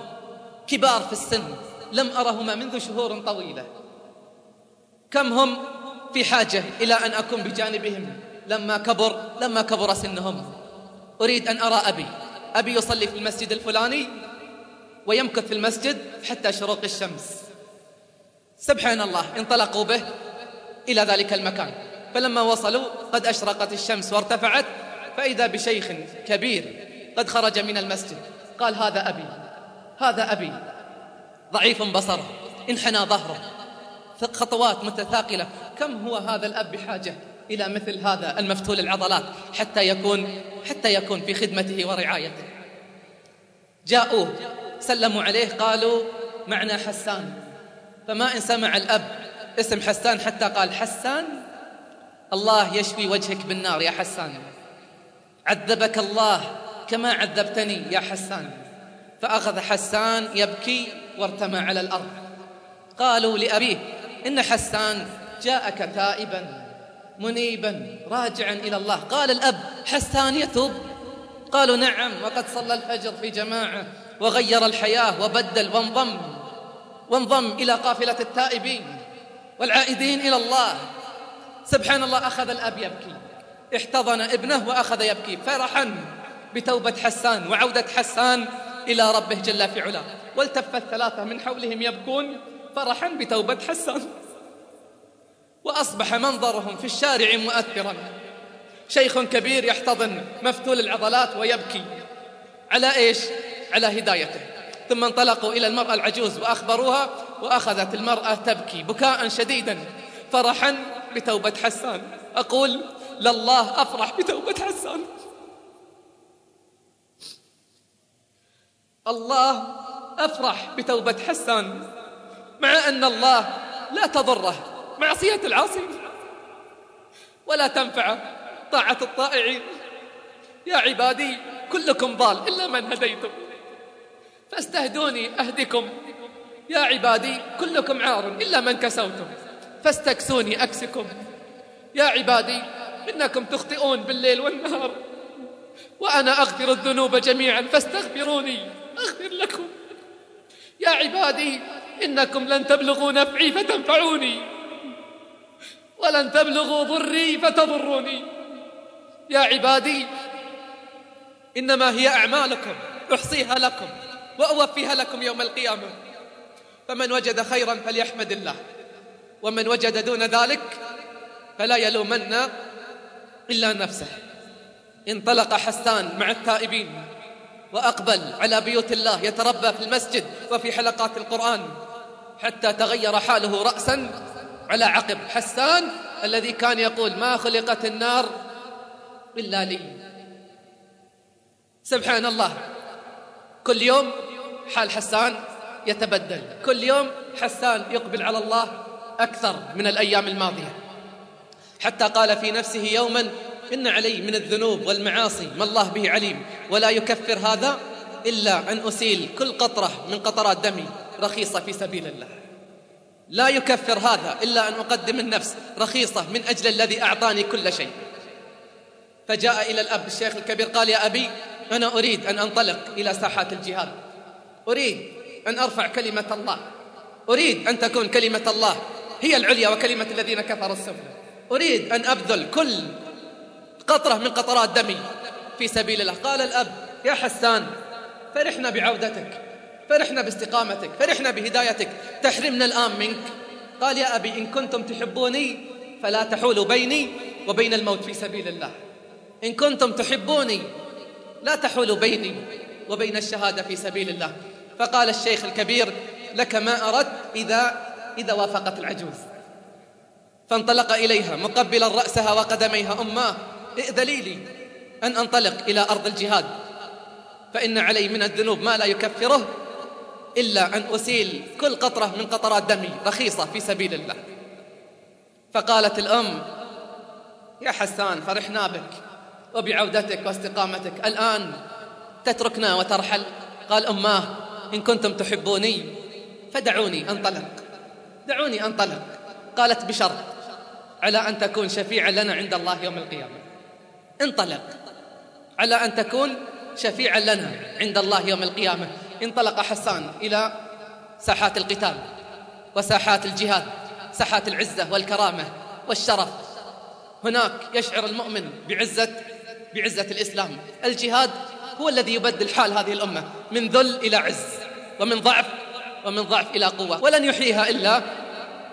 كبار في السن لم أرهما منذ شهور طويلة. كم هم في حاجة إلى أن أكون بجانبهم؟ لما كبر لما كبر سنهم. أريد أن أرى أبي. أبي يصلي في المسجد الفلاني ويمكث في المسجد حتى شروق الشمس. سبحان الله انطلقوا به إلى ذلك المكان. فلما وصلوا قد أشرقت الشمس وارتفعت فإذا بشيخ كبير قد خرج من المسجد قال هذا أبي هذا أبي. ضعيف بصره انحنى ظهره خطوات متثاقلة. كم هو هذا الأب بحاجة إلى مثل هذا المفتول العضلات حتى يكون حتى يكون في خدمته ورعايته؟ جاءوه سلموا عليه قالوا معنا حسان. فما إن سمع الأب اسم حسان حتى قال حسان الله يشفي وجهك بالنار يا حسان. عذبك الله كما عذبتني يا حسان. فأخذ حسان يبكي وارتمى على الأرض. قالوا لأبيه إن حسان جاءك تائبا منيبا راجعا إلى الله. قال الأب حسان يتوب. قالوا نعم وقد صلى الفجر في جماعة وغير الحياة وبدل وانضم. وانضم إلى قافلة التائبين والعائدين إلى الله. سبحان الله أخذ الأب يبكي. احتضن ابنه وأخذ يبكي. فرحا بتوبة حسان وعودة حسان إلى ربه جل في علاه. والتف الثلاثة من حولهم يبكون. فرحا بتوبة حسان. وأصبح منظرهم في الشارع مؤثرا. شيخ كبير يحتضن مفتول العضلات ويبكي. على إيش؟ على هدايته. ثم انطلقوا إلى المرأة العجوز وأخبروها وأخذت المرأة تبكي بكاء شديدا. فرحا بتوبة حسان. أقول لله أفرح بتوبة حسان. الله أفرح بتوبة حسان. مع أن الله لا تضره. معصية العاصي. ولا تنفع طاعة الطائعين يا عبادي كلكم ضال إلا من هديتم. فاستهدوني أهدكم. يا عبادي كلكم عار إلا من كسوتم. فاستكسوني أكسكم. يا عبادي إنكم تخطئون بالليل والنهار. وأنا أغفر الذنوب جميعا فاستغفروني أغفر لكم. يا عبادي إنكم لن تبلغوا نفعي فتنفعوني. ولن تبلغوا ضري فتضروني. يا عبادي إنما هي أعمالكم أحصيها لكم وأوفيها لكم يوم القيامة. فمن وجد خيرا فليحمد الله. ومن وجد دون ذلك فلا يلومن إلا نفسه. انطلق حسان مع التائبين وأقبل على بيوت الله يتربى في المسجد وفي حلقات القرآن حتى تغير حاله رأسا على عقب حسان الذي كان يقول ما خلقت النار إلا لي. سبحان الله. كل يوم حال حسان يتبدل. كل يوم حسان يقبل على الله أكثر من الأيام الماضية. حتى قال في نفسه يوما إن علي من الذنوب والمعاصي ما الله به عليم. ولا يكفر هذا إلا أن أسيل كل قطرة من قطرات دمي رخيصة في سبيل الله. لا يكفر هذا إلا أن أقدم النفس رخيصة من أجل الذي أعطاني كل شيء. فجاء إلى الأب الشيخ الكبير قال يا أبي أنا أريد أن أنطلق إلى ساحات الجهاد. أريد أن أرفع كلمة الله. أريد أن تكون كلمة الله هي العليا وكلمة الذين كفروا السفلى. أريد أن أبذل كل قطرة من قطرات دمي في سبيل الله. قال الأب يا حسان فرحنا بعودتك فرحنا باستقامتك فرحنا بهدايتك تحرمنا الآن منك. قال يا أبي إن كنتم تحبوني فلا تحولوا بيني وبين الموت في سبيل الله. إن كنتم تحبوني لا تحولوا بيني وبين الشهادة في سبيل الله. فقال الشيخ الكبير لك ما أردت إذا إذا وافقت العجوز. فانطلق إليها مقبلا رأسها وقدميها. أماه ائذلي لي أن أنطلق إلى أرض الجهاد. فإن علي من الذنوب ما لا يكفره إلا أن أسيل كل قطرة من قطرات دمي رخيصة في سبيل الله. فقالت الأم يا حسان فرحنا بك وبعودتك واستقامتك. الآن تتركنا وترحل. قال أماه إن كنتم تحبوني فدعوني أنطلق. دعوني أنطلق. قالت بشرط. على أن تكون شفيعا لنا عند الله يوم القيامة. انطلق. على أن تكون شفيعا لنا عند الله يوم القيامة. انطلق حسان إلى ساحات القتال وساحات الجهاد ساحات العزة والكرامة والشرف. هناك يشعر المؤمن بعزة بعزة الإسلام. الجهاد هو الذي يبدل حال هذه الأمة من ذل إلى عز ومن ضعف ومن ضعف إلى قوة. ولن يحييها إلا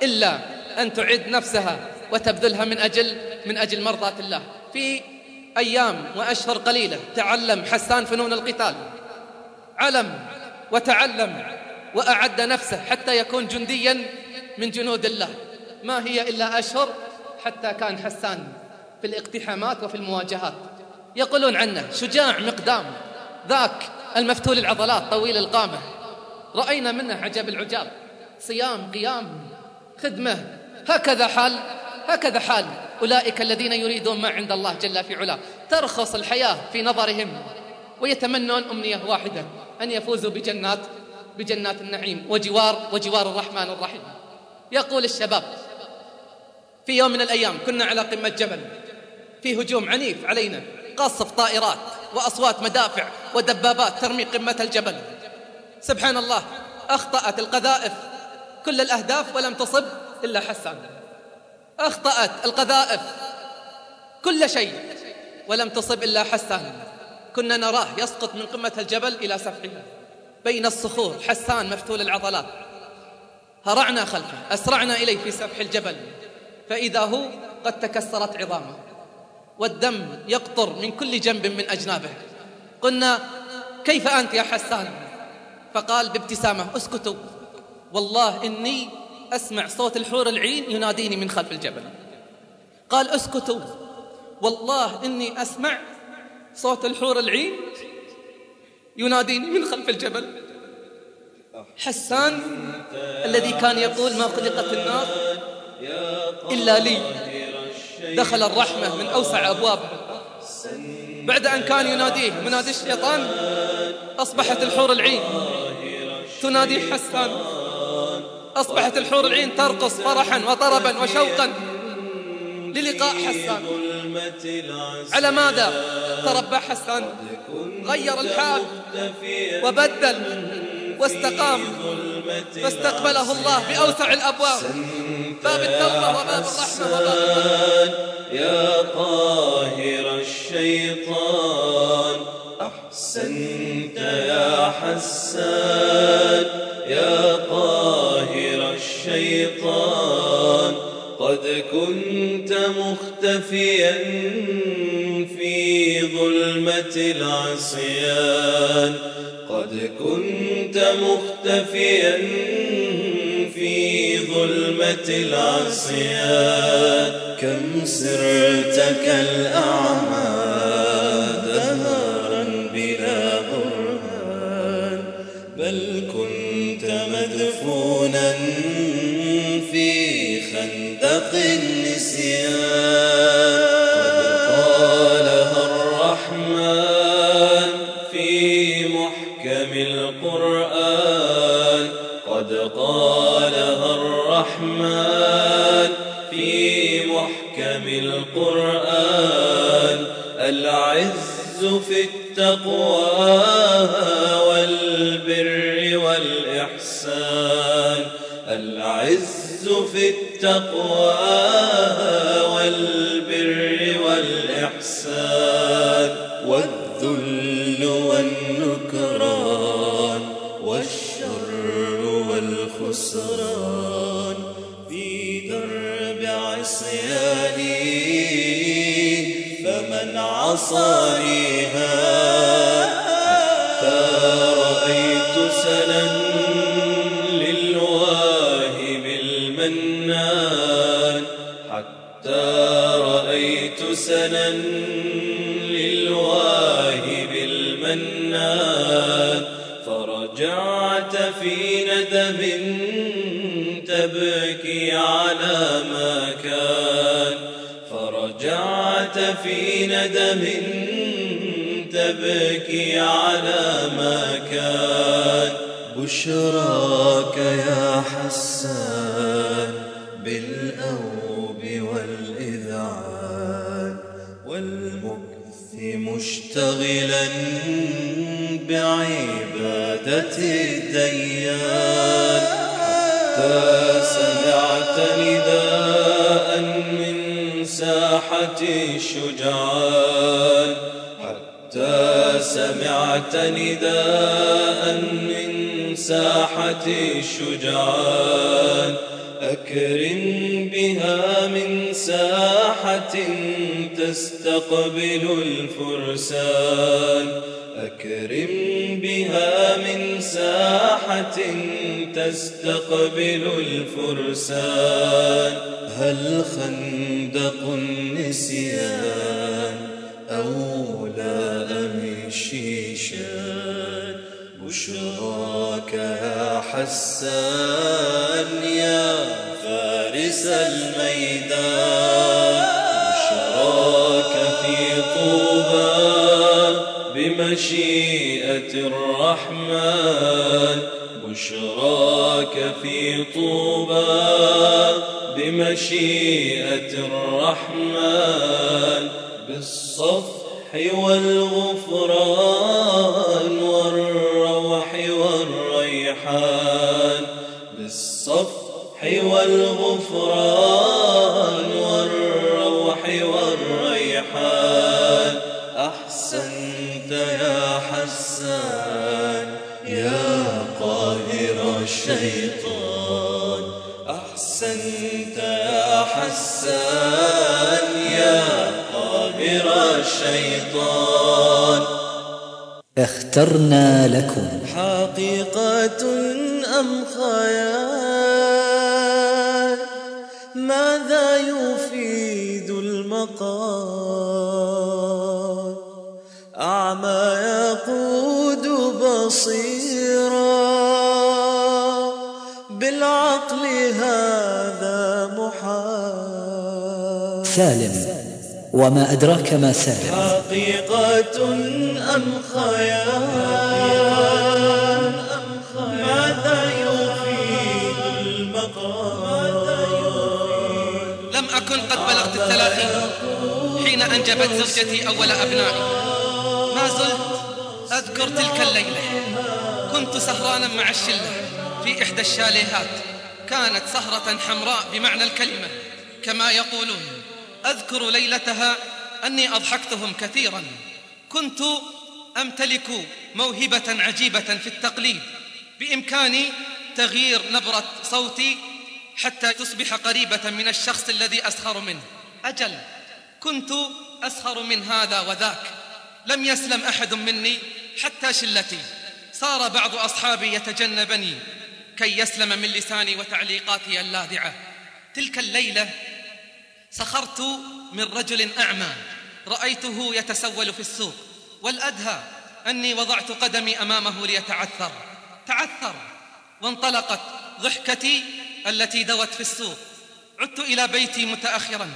إلا أن تعد نفسها وتبذلها من أجل من أجل مرضاة الله. في أيام وأشهر قليلة تعلم حسان فنون القتال. علم وتعلم وأعد نفسه حتى يكون جنديا من جنود الله. ما هي إلا أشهر حتى كان حسان في الاقتحامات وفي المواجهات. يقولون عنه شجاع مقدام ذاك المفتول العضلات طويل القامة. رأينا منه عجب العجاب. صيام قيام خدمة. هكذا حال هكذا حال. أولئك الذين يريدون ما عند الله جل في علاه. ترخص الحياة في نظرهم ويتمنون أمنية واحدة أن يفوزوا بجنات بجنات النعيم وجوار وجوار الرحمن الرحيم. يقول الشباب في يوم من الأيام كنا على قمة جبل. في هجوم عنيف علينا قصف طائرات وأصوات مدافع ودبابات ترمي قمة الجبل. سبحان الله أخطأت القذائف. كل الأهداف ولم تصب إلا حسان أخطأت القذائف. كل شيء ولم تصب إلا حسان كنا نراه يسقط من قمة الجبل إلى سفحها بين الصخور حسان مفتول العضلات. هرعنا خلفه أسرعنا إليه في سفح الجبل. فإذا هو قد تكسرت عظامه. والدم يقطر من كل جنب من أجنابه. قلنا كيف أنت يا حسان؟ فقال بابتسامة اسكتوا. والله إني أسمع صوت الحور العين يناديني من خلف الجبل. قال اسكتوا. والله إني أسمع صوت الحور العين يناديني من خلف الجبل. حسان الذي كان يقول ما خلقت النار إلا لي. دخل الرحمة من أوسع أبوابها بعد أن كان يناديه منادي الشيطان أصبحت الحور العين. تنادي حسان. أصبحت الحور العين ترقص فرحا وطربا وشوقا للقاء حسان. على ماذا تربى حسان؟ غير الحال وبدل واستقام. فاستقبله الله بأوسع الأبواب. باب التوبة وباب الرحمة وباب يا قاهر الشيطان. أحسنت يا حسان يا قاهر الشيطان. قد كنت مختفيا في ظلمة العصيان. قد كنت مختفيا في ظلمة العصيان. كم سرت كالأعمى القرآن العز في التقوى والبر والإحسان العز في التقوى والبر فمن عصانيها حتى رأيت سنا للواهب المنان. حتى رأيت سنا للواهب المنان. فرجعت في ندم تبكي على ما فرجعت في ندم تبكي على ما كان. بشراك يا حسان بالأوب والإذعان. والمكث مشتغلا بعبادة الديان. حتى سمعت نداء من الشجعان. حتى سمعت نداء من ساحة الشجعان. أكرم بها من ساحة تستقبل الفرسان. أكرم بها من ساحة تستقبل الفرسان. هل خندق النسيان أولى أم الشيشان؟ بشراك يا حسان يا فارس الميدان. بشراك في طوبى بمشيئة الرحمن بشراك في طوبى بمشيئة الرحمن بالصفح والغفران والروح والريحان بالصفح والغفران حسان يا قاهر الشيطان. اخترنا لكم. حقيقة أم خيال؟ ماذا يفيد المقال؟ أعمى يقود بصيرا. بالعقل هذا سالم وما أدراك ما سالم. حقيقة أم خيال؟ ماذا يفيد المقال؟ لم أكن قد بلغت الثلاثين حين أنجبت زوجتي أول أبنائي. ما زلت أذكر تلك الليلة. كنت سهرانا مع الشلة في إحدى الشاليهات. كانت سهرة حمراء بمعنى الكلمة كما يقولون. أذكر ليلتها أني أضحكتهم كثيرا. كنت أمتلك موهبة عجيبة في التقليد. بإمكاني تغيير نبرة صوتي حتى تصبح قريبة من الشخص الذي أسخر منه. أجل كنت أسخر من هذا وذاك. لم يسلم أحد مني حتى شلتي. صار بعض أصحابي يتجنبني كي يسلم من لساني وتعليقاتي اللاذعة تلك الليلة سخرت من رجل أعمى رأيته يتسول في السوق والأدهى أني وضعت قدمي أمامه ليتعثر. تعثر وانطلقت ضحكتي التي دوت في السوق. عدت إلى بيتي متأخرا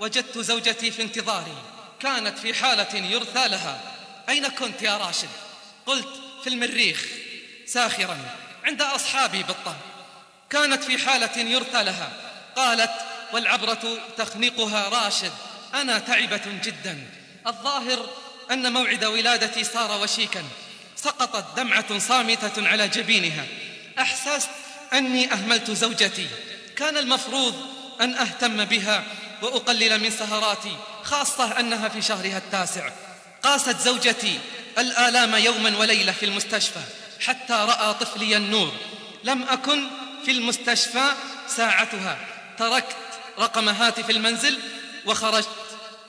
وجدت زوجتي في انتظاري. كانت في حالة يرثى لها. أين كنت يا راشد؟ قلت في المريخ ساخرا عند أصحابي بالطبع. كانت في حالة يرثى لها. قالت والعبرة تخنقها راشد. أنا تعبة جدا. الظاهر أن موعد ولادتي صار وشيكا. سقطت دمعة صامتة على جبينها. أحسست أني أهملت زوجتي. كان المفروض أن أهتم بها وأقلل من سهراتي خاصة أنها في شهرها التاسع. قاست زوجتي الآلام يوما وليلة في المستشفى حتى رأى طفلي النور. لم أكن في المستشفى ساعتها. تركت رقم هاتف المنزل وخرجت.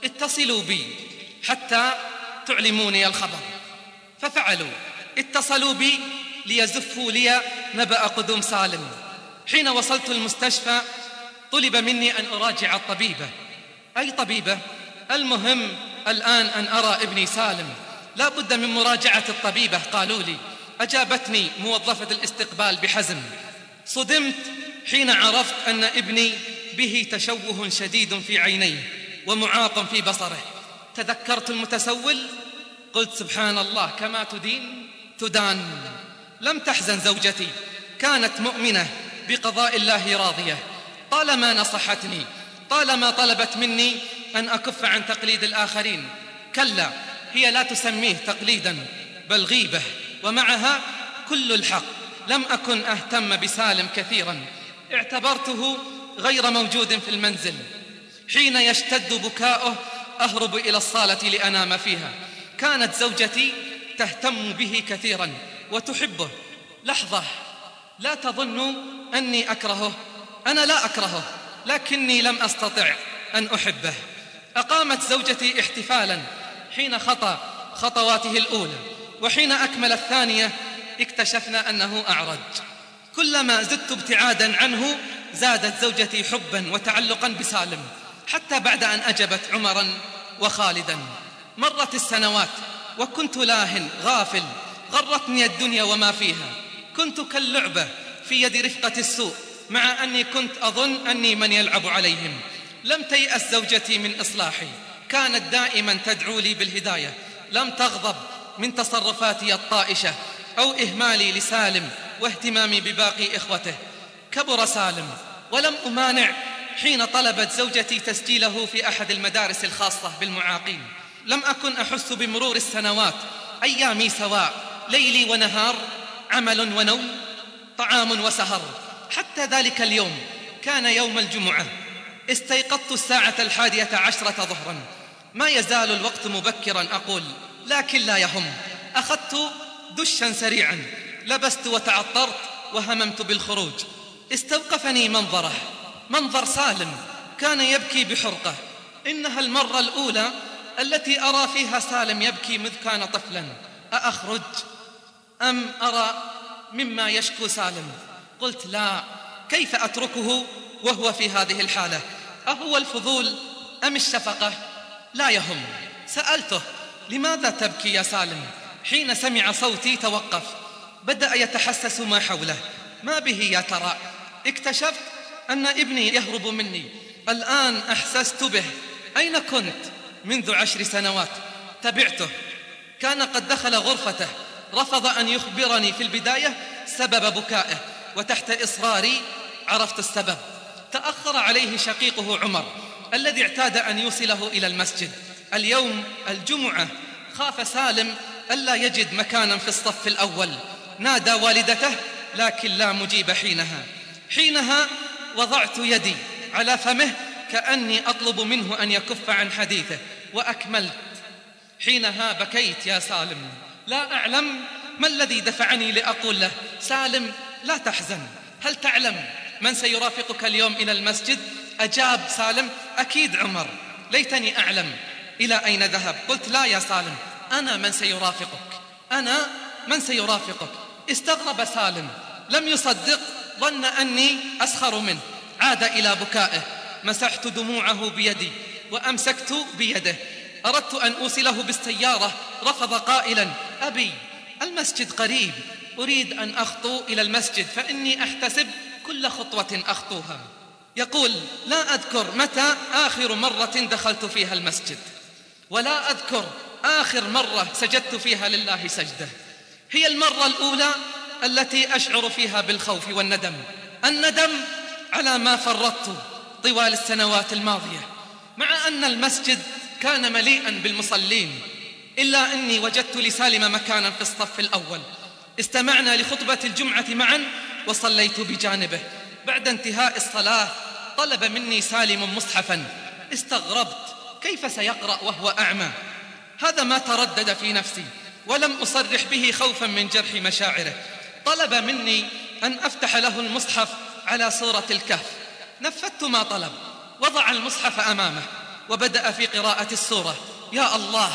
اتصلوا بي حتى تعلموني الخبر. ففعلوا. اتصلوا بي ليزفوا لي نبأ قدوم سالم. حين وصلت المستشفى طلب مني أن أراجع الطبيبة. أي طبيبة؟ المهم الآن أن أرى ابني سالم. لا بد من مراجعة الطبيبة قالوا لي. أجابتني موظفة الاستقبال بحزم. صدمت حين عرفت أن ابني به تشوه شديد في عينيه ومعاق في بصره. تذكرت المتسول؟ قلت سبحان الله كما تدين تدان. لم تحزن زوجتي كانت مؤمنة بقضاء الله راضية. طالما نصحتني طالما طلبت مني أن أكف عن تقليد الآخرين. كلا هي لا تسميه تقليدا بل غيبة. ومعها كل الحق لم أكن أهتم بسالم كثيرا. اعتبرته غير موجود في المنزل. حين يشتد بكاؤه أهرب إلى الصالة لأنام فيها. كانت زوجتي تهتم به كثيرا وتحبه. لحظة لا تظنوا أني أكرهه. أنا لا أكرهه لكني لم أستطع أن أحبه. أقامت زوجتي احتفالا حين خطى خطواته الأولى. وحين أكمل الثانية اكتشفنا أنه أعرج. كلما زدت ابتعادا عنه زادت زوجتي حبا وتعلقا بسالم حتى بعد أن أجبت عمرا وخالدا. مرت السنوات وكنت لاهن غافل غرتني الدنيا وما فيها. كنت كاللعبة في يد رفقة السوء مع أني كنت أظن أني من يلعب عليهم. لم تيأس زوجتي من إصلاحي كانت دائما تدعو لي بالهداية. لم تغضب من تصرفاتي الطائشة أو إهمالي لسالم واهتمامي بباقي إخوته. كبر سالم ولم أمانع حين طلبت زوجتي تسجيله في أحد المدارس الخاصة بالمعاقين. لم أكن أحس بمرور السنوات أيامي سواء ليلي ونهار عمل ونوم طعام وسهر. حتى ذلك اليوم كان يوم الجمعة. استيقظت الساعة الحادية عشرة ظهرا. ما يزال الوقت مبكرا أقول لكن لا يهم. أخذت دشا سريعا. لبست وتعطرت وهممت بالخروج. استوقفني منظره. منظر سالم كان يبكي بحرقة. إنها المرة الأولى التي أرى فيها سالم يبكي مذ كان طفلا. أأخرج؟ أم أرى مما يشكو سالم؟ قلت لا. كيف أتركه وهو في هذه الحالة؟ أهو الفضول أم الشفقة؟ لا يهم. سألته لماذا تبكي يا سالم؟ حين سمع صوتي توقف. بدأ يتحسس ما حوله. ما به يا ترى؟ اكتشفت أن ابني يهرب مني. الآن أحسست به. أين كنت؟ منذ عشر سنوات. تبعته. كان قد دخل غرفته. رفض أن يخبرني في البداية سبب بكائه. وتحت إصراري عرفت السبب. تأخر عليه شقيقه عمر الذي اعتاد أن يوصله إلى المسجد. اليوم الجمعة خاف سالم ألا يجد مكانا في الصف الأول. نادى والدته لكن لا مجيب حينها. حينها وضعت يدي على فمه كأني أطلب منه أن يكف عن حديثه وأكملت. حينها بكيت يا سالم. لا أعلم ما الذي دفعني لأقول له سالم لا تحزن. هل تعلم من سيرافقك اليوم إلى المسجد؟ أجاب سالم أكيد عمر. ليتني أعلم. إلى أين ذهب؟ قلت لا يا سالم أنا من سيرافقك. أنا من سيرافقك. استغرب سالم لم يصدق. ظن أني أسخر منه. عاد إلى بكائه. مسحت دموعه بيدي وأمسكت بيده. أردت أن أوصله بالسيارة. رفض قائلا أبي المسجد قريب. أريد أن أخطو إلى المسجد فإني أحتسب كل خطوة أخطوها. يقول لا أذكر متى آخر مرة دخلت فيها المسجد. ولا أذكر آخر مرة سجدت فيها لله سجدة. هي المرة الأولى التي أشعر فيها بالخوف والندم. الندم على ما فرطت طوال السنوات الماضية مع أن المسجد كان مليئا بالمصلين إلا أني وجدت لسالم مكانا في الصف الأول. استمعنا لخطبة الجمعة معا وصليت بجانبه. بعد انتهاء الصلاة طلب مني سالم مصحفا. استغربت كيف سيقرأ وهو أعمى. هذا ما تردد في نفسي ولم أصرح به خوفا من جرح مشاعره. طلب مني أن أفتح له المصحف على صورة الكهف. نفذت ما طلب. وضع المصحف أمامه وبدأ في قراءة السورة. يا الله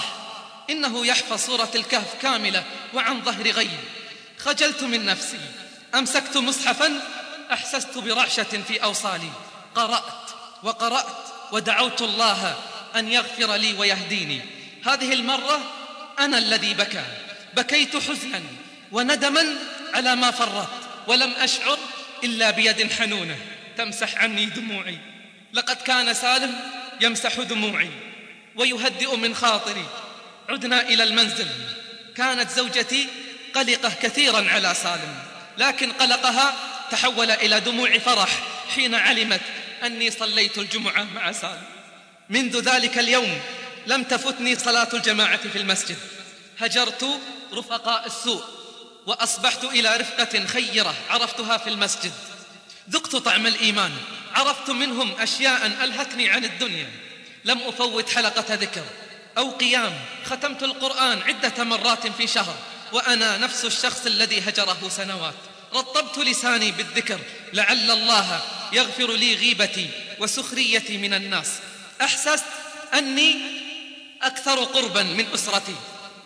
إنه يحفظ سورة الكهف كاملة وعن ظهر غيب خجلت من نفسي. أمسكت مصحفا أحسست برعشة في أوصالي. قرأت وقرأت ودعوت الله أن يغفر لي ويهديني. هذه المرة أنا الذي بكى. بكيت حزنا. وندما على ما فرطت ولم أشعر إلا بيد حنونة تمسح عني دموعي. لقد كان سالم يمسح دموعي ويهدئ من خاطري. عدنا إلى المنزل. كانت زوجتي قلقة كثيرا على سالم لكن قلقها تحول إلى دموع فرح حين علمت أني صليت الجمعة مع سالم. منذ ذلك اليوم لم تفتني صلاة الجماعة في المسجد. هجرت رفقاء السوء. وأصبحت إلى رفقة خيرة عرفتها في المسجد. ذقت طعم الإيمان عرفت منهم أشياء ألهتني عن الدنيا. لم أفوت حلقة ذكر أو قيام ختمت القرآن عدة مرات في شهر. وأنا نفس الشخص الذي هجره سنوات. رطبت لساني بالذكر لعل الله يغفر لي غيبتي وسخريتي من الناس. أحسست أني أكثر قربا من أسرتي.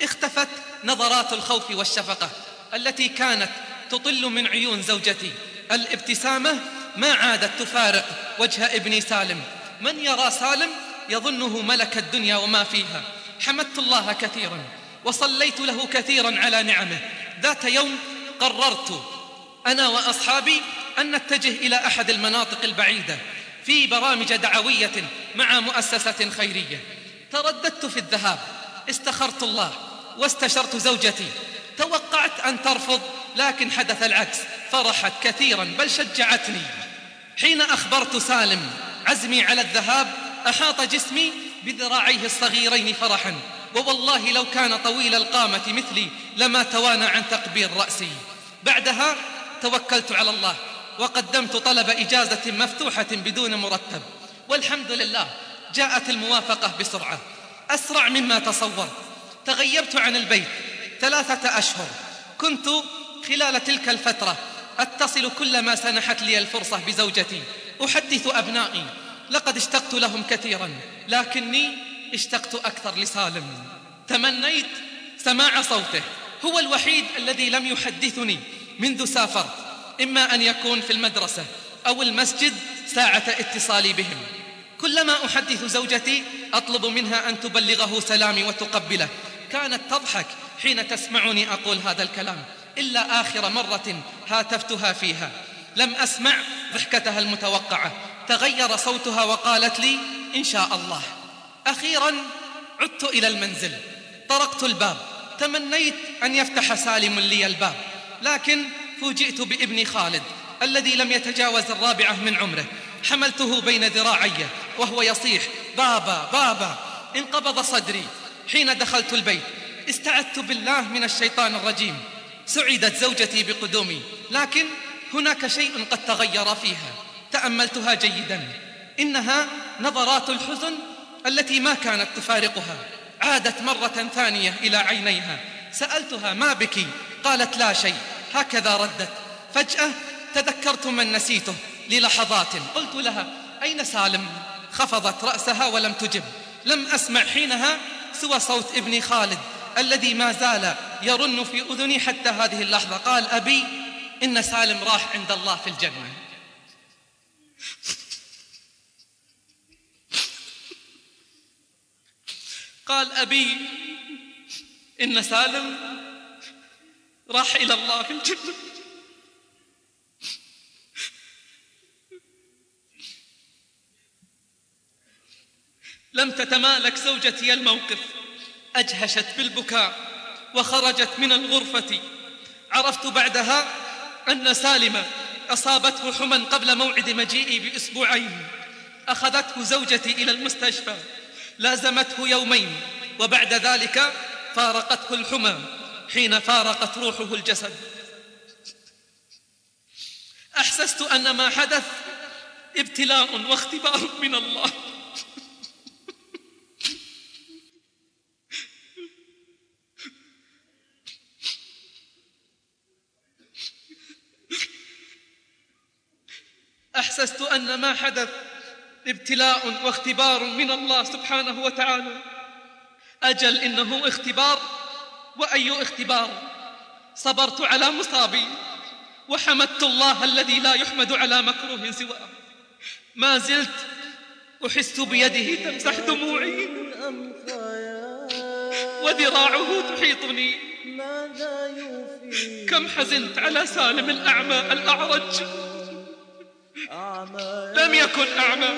اختفت نظرات الخوف والشفقة. التي كانت تطل من عيون زوجتي. الابتسامة ما عادت تفارق وجه ابني سالم. من يرى سالم يظنه ملك الدنيا وما فيها. حمدت الله كثيرا وصليت له كثيرا على نعمه. ذات يوم قررت أنا وأصحابي أن نتجه إلى أحد المناطق البعيدة في برامج دعوية مع مؤسسة خيرية. ترددت في الذهاب. استخرت الله واستشرت زوجتي. توقعت أن ترفض لكن حدث العكس فرحت كثيرا بل شجعتني. حين أخبرت سالم عزمي على الذهاب أحاط جسمي بذراعيه الصغيرين فرحا. ووالله لو كان طويل القامة مثلي لما توانى عن تقبيل رأسي. بعدها توكلت على الله وقدمت طلب إجازة مفتوحة بدون مرتب. والحمد لله جاءت الموافقة بسرعة. أسرع مما تصورت. تغيبت عن البيت. ثلاثة أشهر. كنت خلال تلك الفترة أتصل كلما سنحت لي الفرصة بزوجتي. أحدث أبنائي. لقد اشتقت لهم كثيرا. لكني اشتقت أكثر لسالم. تمنيت سماع صوته. هو الوحيد الذي لم يحدثني منذ سافرت. إما أن يكون في المدرسة أو المسجد ساعة اتصالي بهم. كلما أحدث زوجتي أطلب منها أن تبلغه سلامي وتقبله. كانت تضحك حين تسمعني أقول هذا الكلام إلا آخر مرة هاتفتها فيها. لم أسمع ضحكتها المتوقعة. تغير صوتها وقالت لي إن شاء الله. أخيرا عدت إلى المنزل. طرقت الباب. تمنيت أن يفتح سالم لي الباب. لكن فوجئت بابني خالد الذي لم يتجاوز الرابعة من عمره. حملته بين ذراعي وهو يصيح بابا بابا. انقبض صدري. حين دخلت البيت استعذت بالله من الشيطان الرجيم. سعدت زوجتي بقدومي. لكن هناك شيء قد تغير فيها. تأملتها جيدا. إنها نظرات الحزن التي ما كانت تفارقها. عادت مرة ثانية إلى عينيها. سألتها ما بك؟ قالت لا شيء. هكذا ردت. فجأة تذكرت من نسيته للحظات. قلت لها أين سالم؟ خفضت رأسها ولم تجب. لم أسمع حينها سوى صوت ابني خالد. الذي ما زال يرن في أذني حتى هذه اللحظة. قال أبي إن سالم راح عند الله في الجنة. قال أبي إن سالم راح إلى الله في الجنة. لم تتمالك زوجتي الموقف. أجهشت بالبكاء وخرجت من الغرفة. عرفت بعدها أن سالم أصابته حمى قبل موعد مجيئي بأسبوعين. أخذته زوجتي إلى المستشفى. لازمته يومين وبعد ذلك فارقته الحمى حين فارقت روحه الجسد. أحسست أن ما حدث ابتلاء واختبار من الله. أحسست أن ما حدث ابتلاء واختبار من الله سبحانه وتعالى. أجل إنه اختبار وأي اختبار؟ صبرت على مصابي وحمدت الله الذي لا يحمد على مكروه سواه. ما زلت أحس بيده تمسح دموعي وذراعه تحيطني. كم حزنت على سالم الأعمى الأعرج. لم يكن أعمى.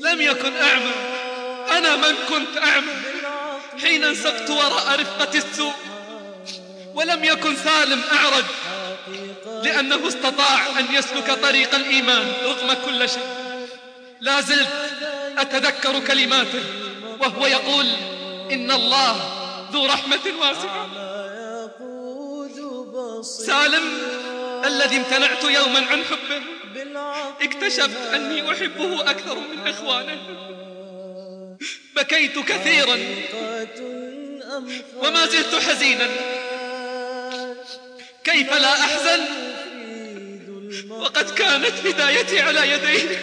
لم يكن أعمى. أنا من كنت أعمى. حين انسقت وراء رفقة السوء. ولم يكن سالم أعرج. لأنه استطاع أن يسلك طريق الإيمان. رغم كل شيء. لا زلت أتذكر كلماته. وهو يقول إن الله ذو رحمة واسعة. سالم الذي امتنعت يوما عن حبه. اكتشفت أني أحبه أكثر من إخوانه. بكيت كثيرا. وما زلت حزينا. كيف لا أحزن؟ وقد كانت هدايتي على يديه.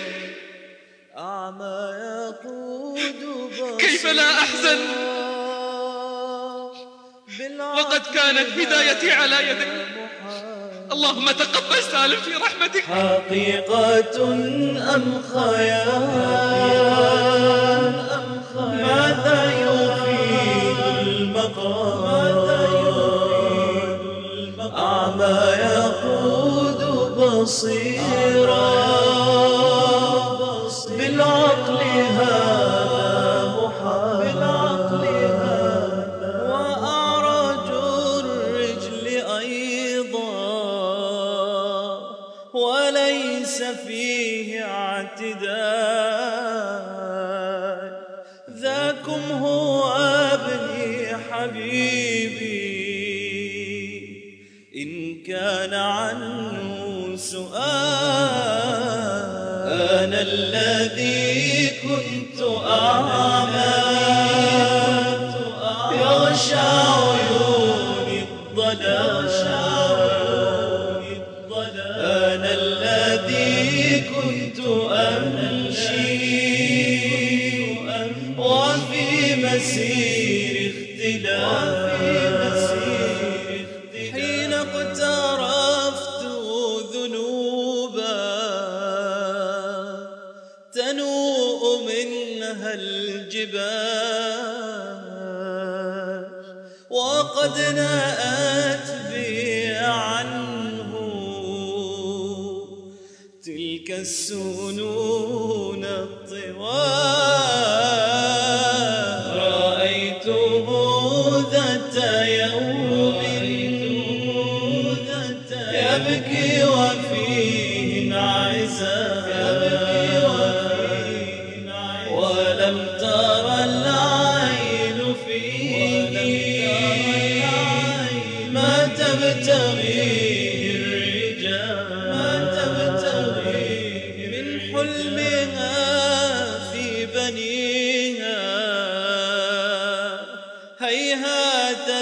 كيف لا أحزن؟ وقد كانت هدايتي على يديه. اللهم تقبل سالم في رحمتك. حقيقة أم خيال؟ ماذا يفيد المقام أعمى يقود بصيرا؟ الذي كنت أعمى يغشى عيوني الضلال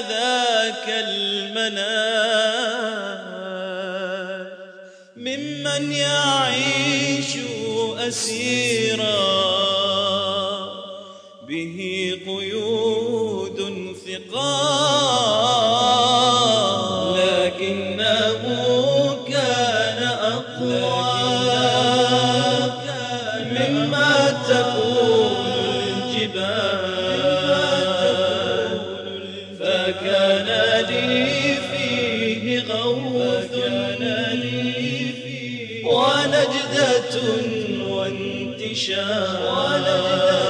ذاك المنال ممن يعيش أسيرا به قيود ثقال وانتشار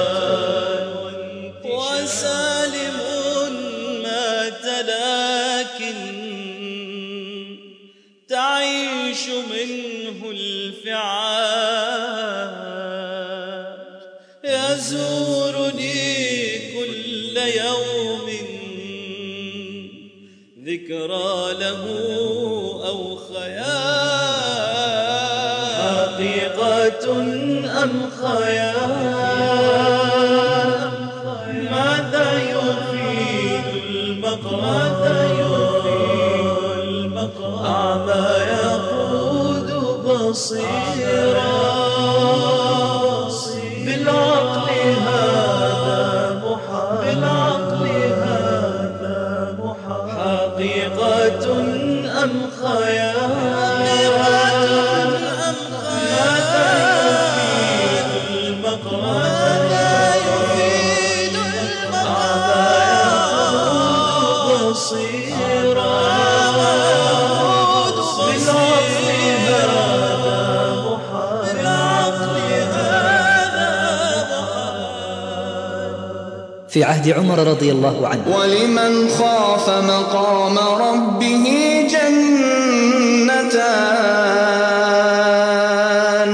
عهد عمر رضي الله عنه. ولمن خاف مقام ربه جنتان.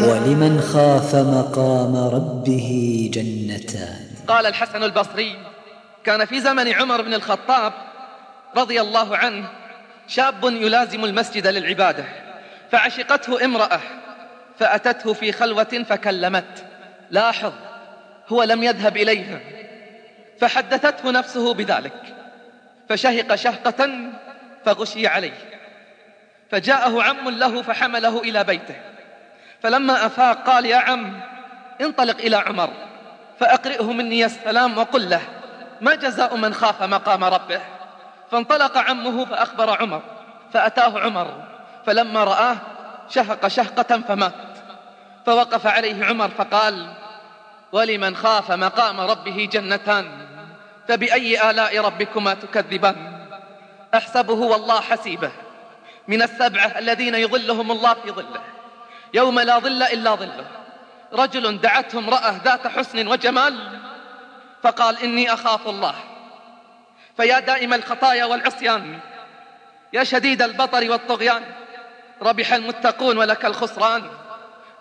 ولمن خاف مقام ربه جنتان. قال الحسن البصري كان في زمن عمر بن الخطاب رضي الله عنه شاب يلازم المسجد للعبادة فعشقته امرأة فأتته في خلوة فكلمت لاحظ هو لم يذهب إليها. فحدثته نفسه بذلك. فشهق شهقة فغشي عليه. فجاءه عم له فحمله إلى بيته. فلما أفاق قال يا عم انطلق إلى عمر فأقرئه مني السلام وقل له ما جزاء من خاف مقام ربه؟ فانطلق عمه فأخبر عمر فأتاه عمر فلما رآه شهق شهقة فمات. فوقف عليه عمر فقال ولمن خاف مقام ربه جنتان؟ فبأي آلاء ربكما تكذبان؟ أحسبه والله حسيبه. من السبعة الذين يظلهم الله في ظله. يوم لا ظل إلا ظله. رجل دعته امرأة ذات حسن وجمال فقال إني أخاف الله. فيا دائم الخطايا والعصيان يا شديد البطر والطغيان ربح المتقون ولك الخسران.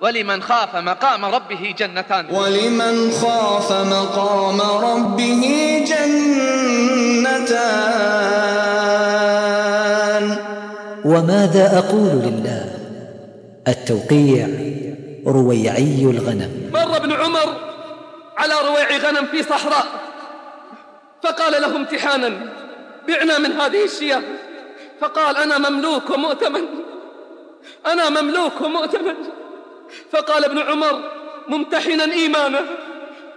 ولمن خاف مقام ربه جنتان. ولمن خاف مقام ربه جنتان. وماذا أقول لله؟ التوقيع رويعي الغنم. مر ابن عمر على رويع غنم في صحراء فقال له امتحانا بعنا من هذه الشياه. فقال أنا مملوك ومؤتمن أنا مملوك ومؤتمن فقال ابن عمر ممتحنا إيمانه.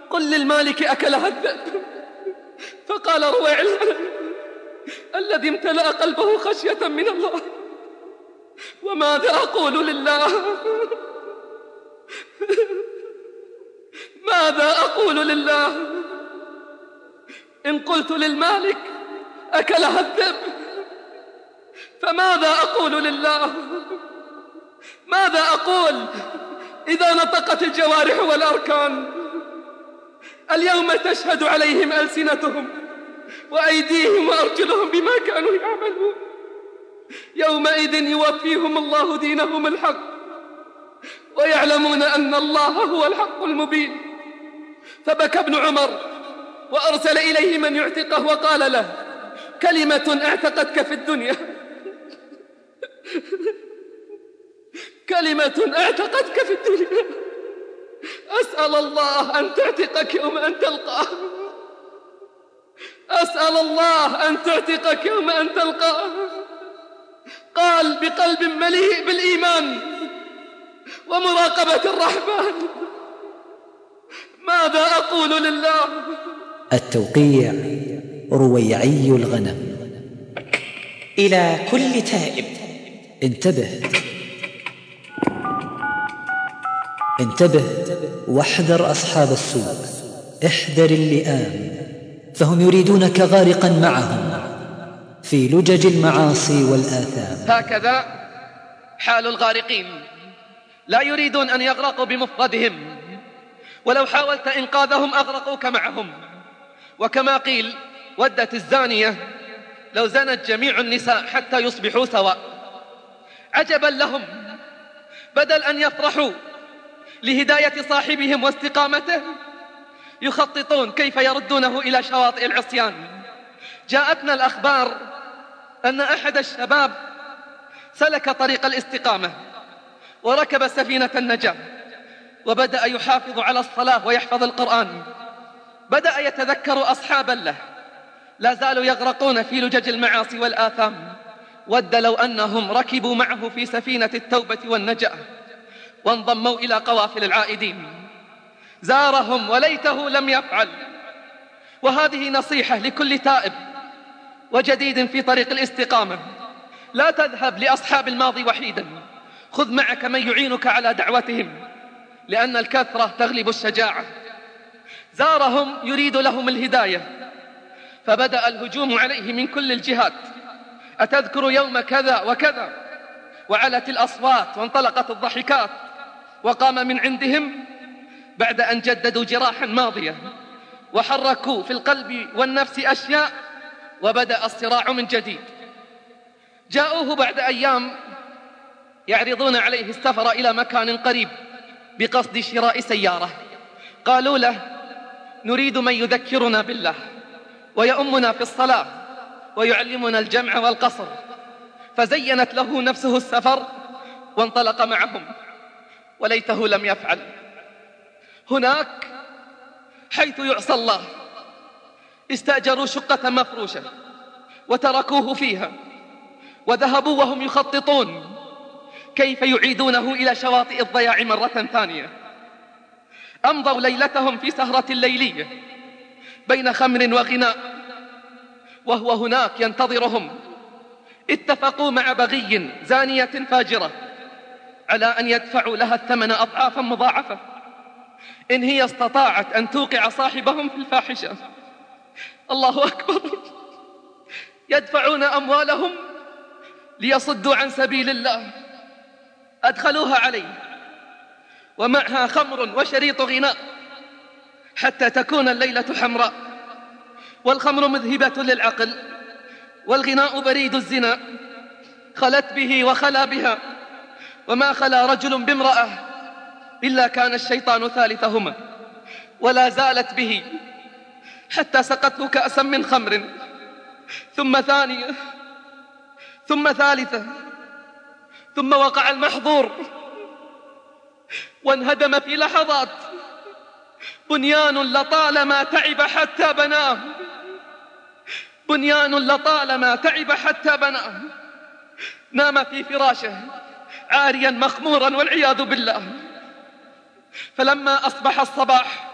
قل للمالك أكلها الذئب فقال رويع الذي امتلأ قلبه خشية من الله. وماذا أقول لله؟ ماذا أقول لله؟ إن قلت للمالك أكلها الذئب فماذا أقول لله؟ ماذا أقول إذا نطقت الجوارح والأركان؟ اليوم تشهد عليهم ألسنتهم وأيديهم وأرجلهم بما كانوا يعملون. يومئذ يوفيهم الله دينهم الحق ويعلمون أن الله هو الحق المبين. فبكى ابن عمر وأرسل إليه من يعتقه وقال له كلمة اعتقتك في الدنيا. كلمة اعتقتك في الدنيا. أسأل الله أن تعتقك يوم أن تلقاه. أسأل الله أن تعتقك يوم أن تلقاه. قال بقلب مليء بالإيمان ومراقبة الرحمن. ماذا أقول لله؟ التوقيع رويعي الغنم. إلى كل تائب. انتبه. انتبه واحذر أصحاب السوء احذر اللئام فهم يريدونك غارقا معهم في لجج المعاصي والآثام. هكذا حال الغارقين لا يريدون أن يغرقوا بمفردهم ولو حاولت إنقاذهم أغرقوك معهم. وكما قيل ودت الزانية لو زنت جميع النساء حتى يصبحوا سواء. عجبا لهم بدل أن يفرحوا لهداية صاحبهم واستقامته. يخططون كيف يردونه إلى شواطئ العصيان. جاءتنا الأخبار أن أحد الشباب سلك طريق الاستقامة وركب سفينة النجاة وبدأ يحافظ على الصلاة ويحفظ القرآن. بدأ يتذكر أصحابا له لا زالوا يغرقون في لجج المعاصي والآثام. ود لو أنهم ركبوا معه في سفينة التوبة والنجاة. وانضموا إلى قوافل العائدين. زارهم وليته لم يفعل. وهذه نصيحة لكل تائب وجديد في طريق الاستقامة. لا تذهب لأصحاب الماضي وحيدا. خذ معك من يعينك على دعوتهم لأن الكثرة تغلب الشجاعة. زارهم يريد لهم الهداية. فبدأ الهجوم عليه من كل الجهات. أتذكر يوم كذا وكذا؟ وعلت الأصوات وانطلقت الضحكات. وقام من عندهم بعد أن جددوا جراحا ماضية وحركوا في القلب والنفس أشياء وبدأ الصراع من جديد. جاءوه بعد أيام يعرضون عليه السفر إلى مكان قريب بقصد شراء سيارة. قالوا له نريد من يذكرنا بالله ويؤمنا في الصلاة ويعلمنا الجمع والقصر. فزينت له نفسه السفر وانطلق معهم. وليته لم يفعل. هناك حيث يعصى الله. استأجروا شقة مفروشة وتركوه فيها وذهبوا وهم يخططون كيف يعيدونه إلى شواطئ الضياع مرة ثانية. أمضوا ليلتهم في سهرة ليلية بين خمر وغناء. وهو هناك ينتظرهم. اتفقوا مع بغي زانية فاجرة. على أن يدفعوا لها الثمن أضعافا مضاعفة. إن هي استطاعت أن توقع صاحبهم في الفاحشة. الله أكبر. يدفعون أموالهم ليصدوا عن سبيل الله. أدخلوها عليه ومعها خمر وشريط غناء حتى تكون الليلة حمراء. والخمر مذهبة للعقل. والغناء بريد الزنا. خلت به وخلا بها. وما خلا رجل بامرأة إلا كان الشيطان ثالثهما ولا زالت به حتى سقته كأسا من خمر. ثم ثانية ثم ثالثة ثم وقع المحظور وانهدم في لحظات. بنيان لطالما تعب حتى بناه. بنيان لطالما تعب حتى بناه. نام في فراشه. عاريا مخمورا والعياذ بالله. فلما أصبح الصباح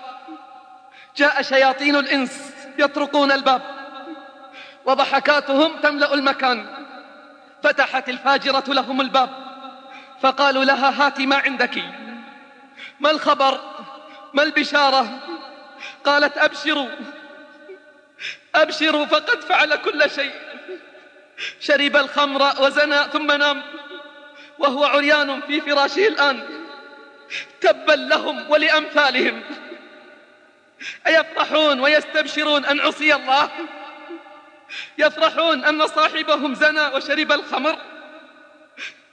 جاء شياطين الإنس يطرقون الباب وضحكاتهم تملأ المكان. فتحت الفاجرة لهم الباب فقالوا لها هات ما عندك. ما الخبر؟ ما البشارة؟ قالت أبشروا أبشروا فقد فعل كل شيء. شرب الخمر وزنى ثم نام. وهو عريان في فراشه الآن. تبا لهم ولأمثالهم. أيفرحون ويستبشرون أن عصي الله. يفرحون أن صاحبهم زنى وشرب الخمر.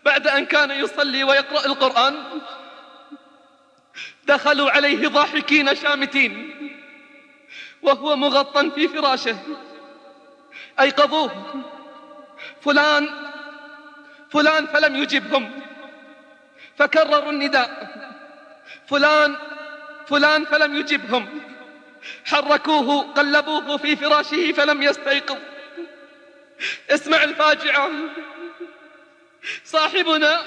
بعد أن كان يصلي ويقرأ القرآن. دخلوا عليه ضاحكين شامتين. وهو مغطى في فراشه. أيقظوه. فلان فلان فلم يجبهم. فكرروا النداء. فلان فلان فلم يجبهم. حركوه قلبوه في فراشه فلم يستيقظ. اسمع الفاجعة. صاحبنا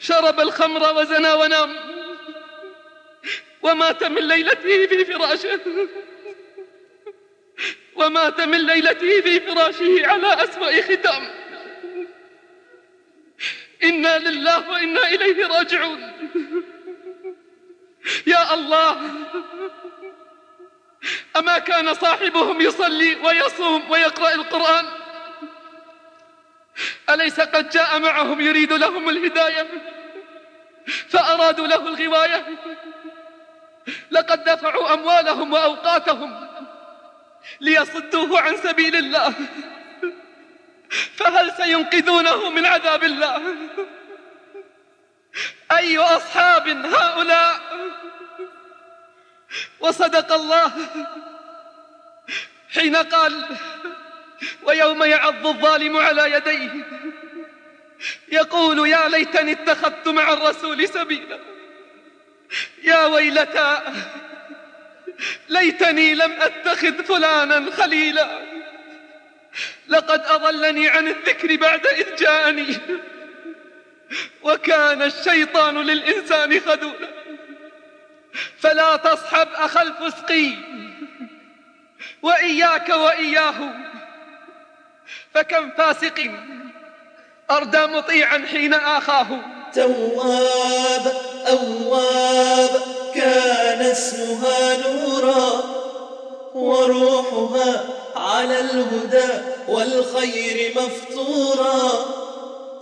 شرب الخمر وزنى ونام. ومات من ليلته في فراشه. ومات من ليلته في فراشه على أسوأ ختام. إنا لله وإنا إليه راجعون. يا الله أما كان صاحبهم يصلي ويصوم ويقرأ القرآن أليس قد جاء معهم يريد لهم الهداية؟ فأرادوا له الغواية. لقد دفعوا أموالهم وأوقاتهم ليصدوه عن سبيل الله. فهل سينقذونه من عذاب الله؟ أي أصحاب هؤلاء؟ وصدق الله حين قال ويوم يعض الظالم على يديه يقول يا ليتني اتخذت مع الرسول سبيلا. يا ويلتى ليتني لم أتخذ فلانا خليلا. لقد أضلني عن الذكر بعد إذ جاءني. وكان الشيطان للإنسان خذولا. فلا تصحب اخا الفسقي. وإياك وإياه. فكم فاسق أردى مطيعا حين آخاه. تواب أواب كان اسمها نورا. وروحها على الهدى والخير مفطورا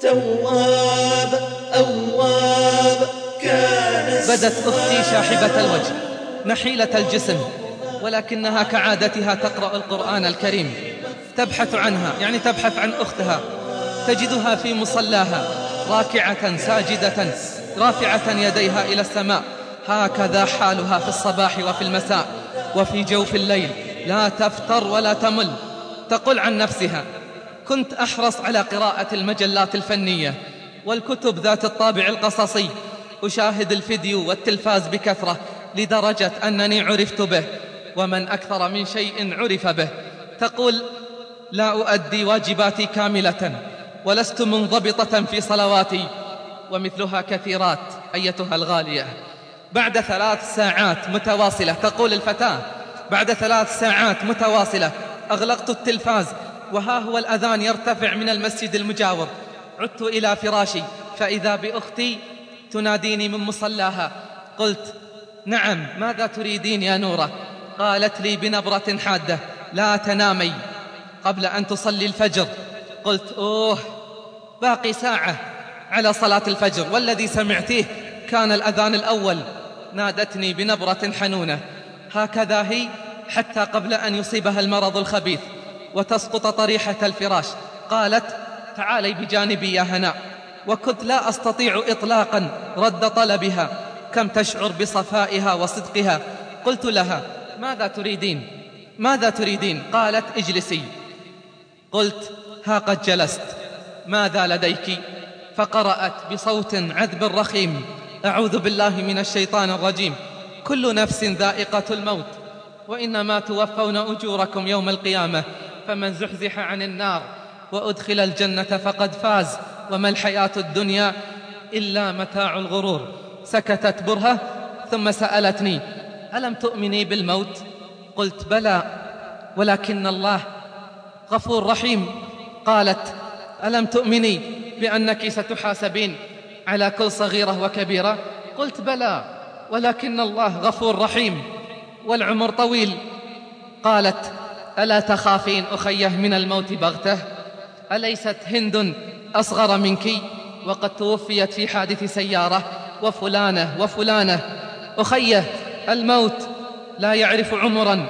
تواب أواب كان بدت أختي شاحبة الوجه نحيلة الجسم ولكنها كعادتها تقرأ القرآن الكريم. تبحث عنها يعني تبحث عن أختها. تجدها في مصلاها راكعة ساجدة رافعة يديها إلى السماء. هكذا حالها في الصباح وفي المساء. وفي جوف الليل. لا تفتر ولا تمل. تقول عن نفسها. كنت أحرص على قراءة المجلات الفنية والكتب ذات الطابع القصصي. أشاهد الفيديو والتلفاز بكثرة لدرجة أنني عرفت به. ومن أكثر من شيء عرف به. تقول لا أؤدي واجباتي كاملة ولست منضبطة في صلواتي. ومثلها كثيرات أيتها الغالية. بعد ثلاث ساعات متواصلة. تقول الفتاة بعد ثلاث ساعات متواصلة. أغلقت التلفاز وها هو الأذان يرتفع من المسجد المجاور. عدت إلى فراشي فإذا بأختي تناديني من مصلاها. قلت نعم ماذا تريدين يا نورة؟ قالت لي بنبرة حادة لا تنامي قبل أن تصلي الفجر. قلت أوه باقي ساعة على صلاة الفجر. والذي سمعتيه كان الأذان الأول. نادتني بنبرة حنونة. هكذا هي حتى قبل أن يصيبها المرض الخبيث وتسقط طريحة الفراش. قالت تعالي بجانبي يا هناء. وكنت لا أستطيع إطلاقا رد طلبها. كم تشعر بصفائها وصدقها؟ قلت لها ماذا تريدين؟ ماذا تريدين؟ قالت اجلسي. قلت ها قد جلست. ماذا لديك؟ فقرأت بصوت عذب رخيم. أعوذ بالله من الشيطان الرجيم. كل نفس ذائقة الموت. وإنما توفون أجوركم يوم القيامة. فمن زحزح عن النار وأدخل الجنة فقد فاز. وما الحياة الدنيا إلا متاع الغرور. سكتت برهة ثم سألتني ألم تؤمني بالموت؟ قلت بلى ولكن الله غفور رحيم. قالت ألم تؤمني بأنك ستحاسبين؟ على كل صغيرة وكبيرة قلت بلى ولكن الله غفور رحيم والعمر طويل. قالت ألا تخافين أخيه من الموت بغتة؟ أليست هند أصغر منك؟ وقد توفيت في حادث سيارة وفلانة وفلانة. أخيه الموت لا يعرف عمرا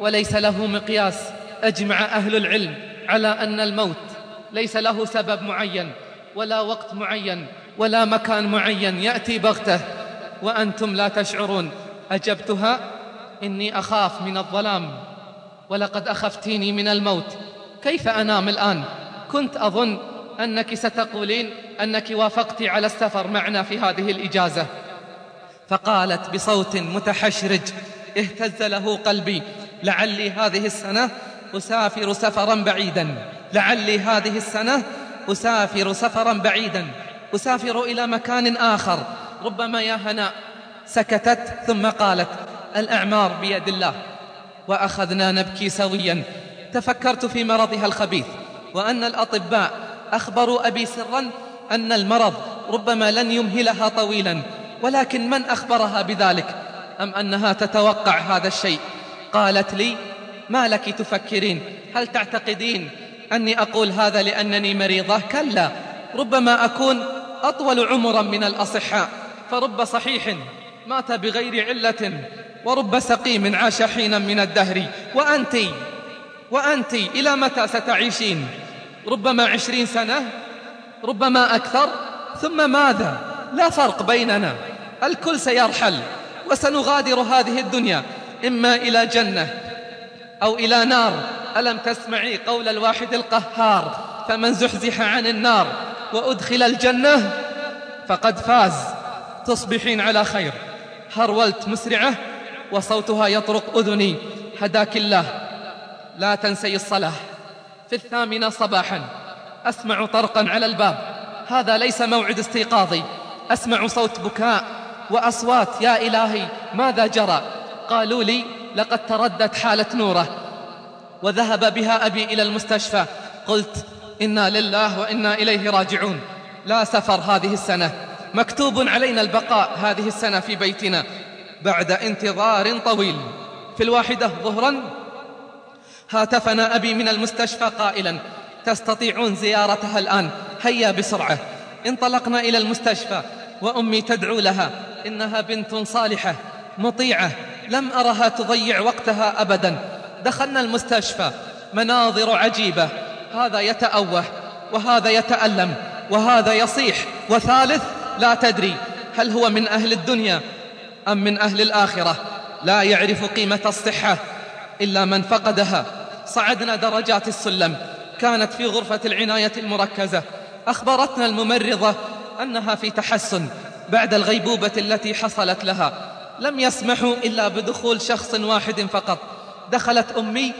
وليس له مقياس. أجمع أهل العلم على أن الموت ليس له سبب معين ولا وقت معين. ولا مكان معين يأتي بغتة. وأنتم لا تشعرون. أجبتها؟ إني أخاف من الظلام. ولقد أخفتيني من الموت. كيف أنام الآن؟ كنت أظن أنك ستقولين أنك وافقت على السفر معنا في هذه الإجازة. فقالت بصوت متحشرج. اهتز له قلبي. لعلي هذه السنة أسافر سفرا بعيدا. لعلي هذه السنة أسافر سفرا بعيدا. أسافر إلى مكان آخر. ربما يا هناء سكتت ثم قالت الأعمار بيد الله. وأخذنا نبكي سويا. تفكرت في مرضها الخبيث. وأن الأطباء أخبروا أبي سرا أن المرض ربما لن يمهلها طويلا. ولكن من أخبرها بذلك؟ أم أنها تتوقع هذا الشيء؟ قالت لي ما لك تفكرين؟ هل تعتقدين أني أقول هذا لأنني مريضة؟ كلا. ربما أكون أطول عمرا من الأصحاء فرب صحيح مات بغير علة ورب سقيم عاش حينا من الدهر. وأنت وأنت إلى متى ستعيشين؟ ربما عشرين سنة ربما أكثر ثم ماذا؟ لا فرق بيننا الكل سيرحل وسنغادر هذه الدنيا إما إلى جنة أو إلى نار. ألم تسمعي قول الواحد القهار؟ فمن زحزح عن النار وأدخل الجنة فقد فاز. تصبحين على خير. هرولت مسرعة وصوتها يطرق أذني. هداك الله. لا تنسي الصلاة. في الثامنة صباحا. أسمع طرقا على الباب. هذا ليس موعد استيقاظي. أسمع صوت بكاء وأصوات. يا إلهي ماذا جرى؟ قالوا لي لقد تردت حالة نوره. وذهب بها أبي إلى المستشفى. قلت إنا لله وإنا إليه راجعون لا سفر هذه السنة مكتوب علينا البقاء هذه السنة في بيتنا بعد انتظار طويل في الواحدة ظهرا هاتفنا أبي من المستشفى قائلا تستطيعون زيارتها الآن هيا بسرعة انطلقنا إلى المستشفى وأمي تدعو لها إنها بنت صالحة مطيعة لم أرها تضيع وقتها أبدا دخلنا المستشفى مناظر عجيبة هذا يتأوه وهذا يتألم وهذا يصيح وثالث لا تدري هل هو من أهل الدنيا أم من أهل الآخرة. لا يعرف قيمة الصحة إلا من فقدها. صعدنا درجات السلم كانت في غرفة العناية المركزة. أخبرتنا الممرضة أنها في تحسن بعد الغيبوبة التي حصلت لها. لم يسمحوا إلا بدخول شخص واحد فقط. دخلت أمي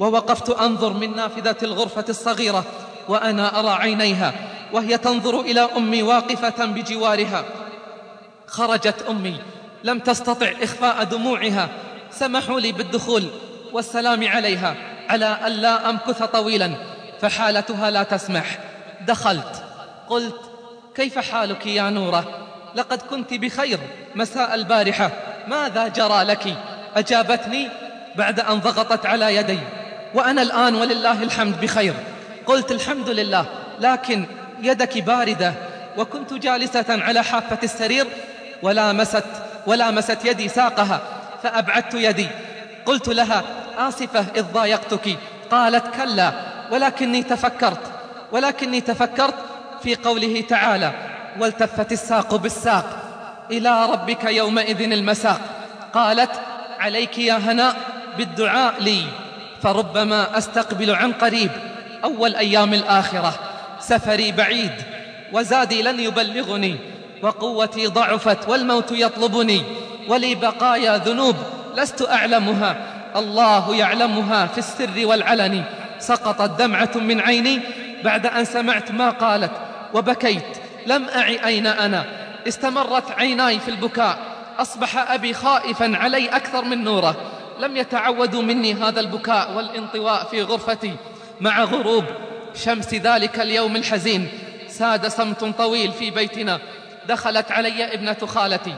ووقفت أنظر من نافذة الغرفة الصغيرة وأنا أرى عينيها وهي تنظر إلى أمي واقفة بجوارها. خرجت أمي لم تستطع إخفاء دموعها سمحوا لي بالدخول والسلام عليها على ألا أمكث طويلا فحالتها لا تسمح. دخلت قلت كيف حالك يا نورة؟ لقد كنت بخير مساء البارحة ماذا جرى لك؟ أجابتني بعد أن ضغطت على يدي. وأنا الآن ولله الحمد بخير. قلت الحمد لله لكن يدك باردة وكنت جالسة على حافة السرير ولامست ولامست يدي ساقها فأبعدت يدي. قلت لها آسفة إذ ضايقتك. قالت كلا ولكني تفكرت ولكني تفكرت في قوله تعالى والتفت الساق بالساق إلى ربك يومئذ المساق. قالت عليك يا هناء بالدعاء لي. فربما أستقبل عن قريب أول أيام الآخرة. سفري بعيد وزادي لن يبلغني وقوتي ضعفت والموت يطلبني ولي بقايا ذنوب لست أعلمها. الله يعلمها في السر والعلن. سقطت دمعة من عيني بعد أن سمعت ما قالت وبكيت. لم أعي أين أنا. استمرت عيناي في البكاء. أصبح أبي خائفا علي أكثر من نوره. لم يتعودوا مني هذا البكاء والانطواء في غرفتي. مع غروب شمس ذلك اليوم الحزين ساد صمت طويل في بيتنا. دخلت علي ابنة خالتي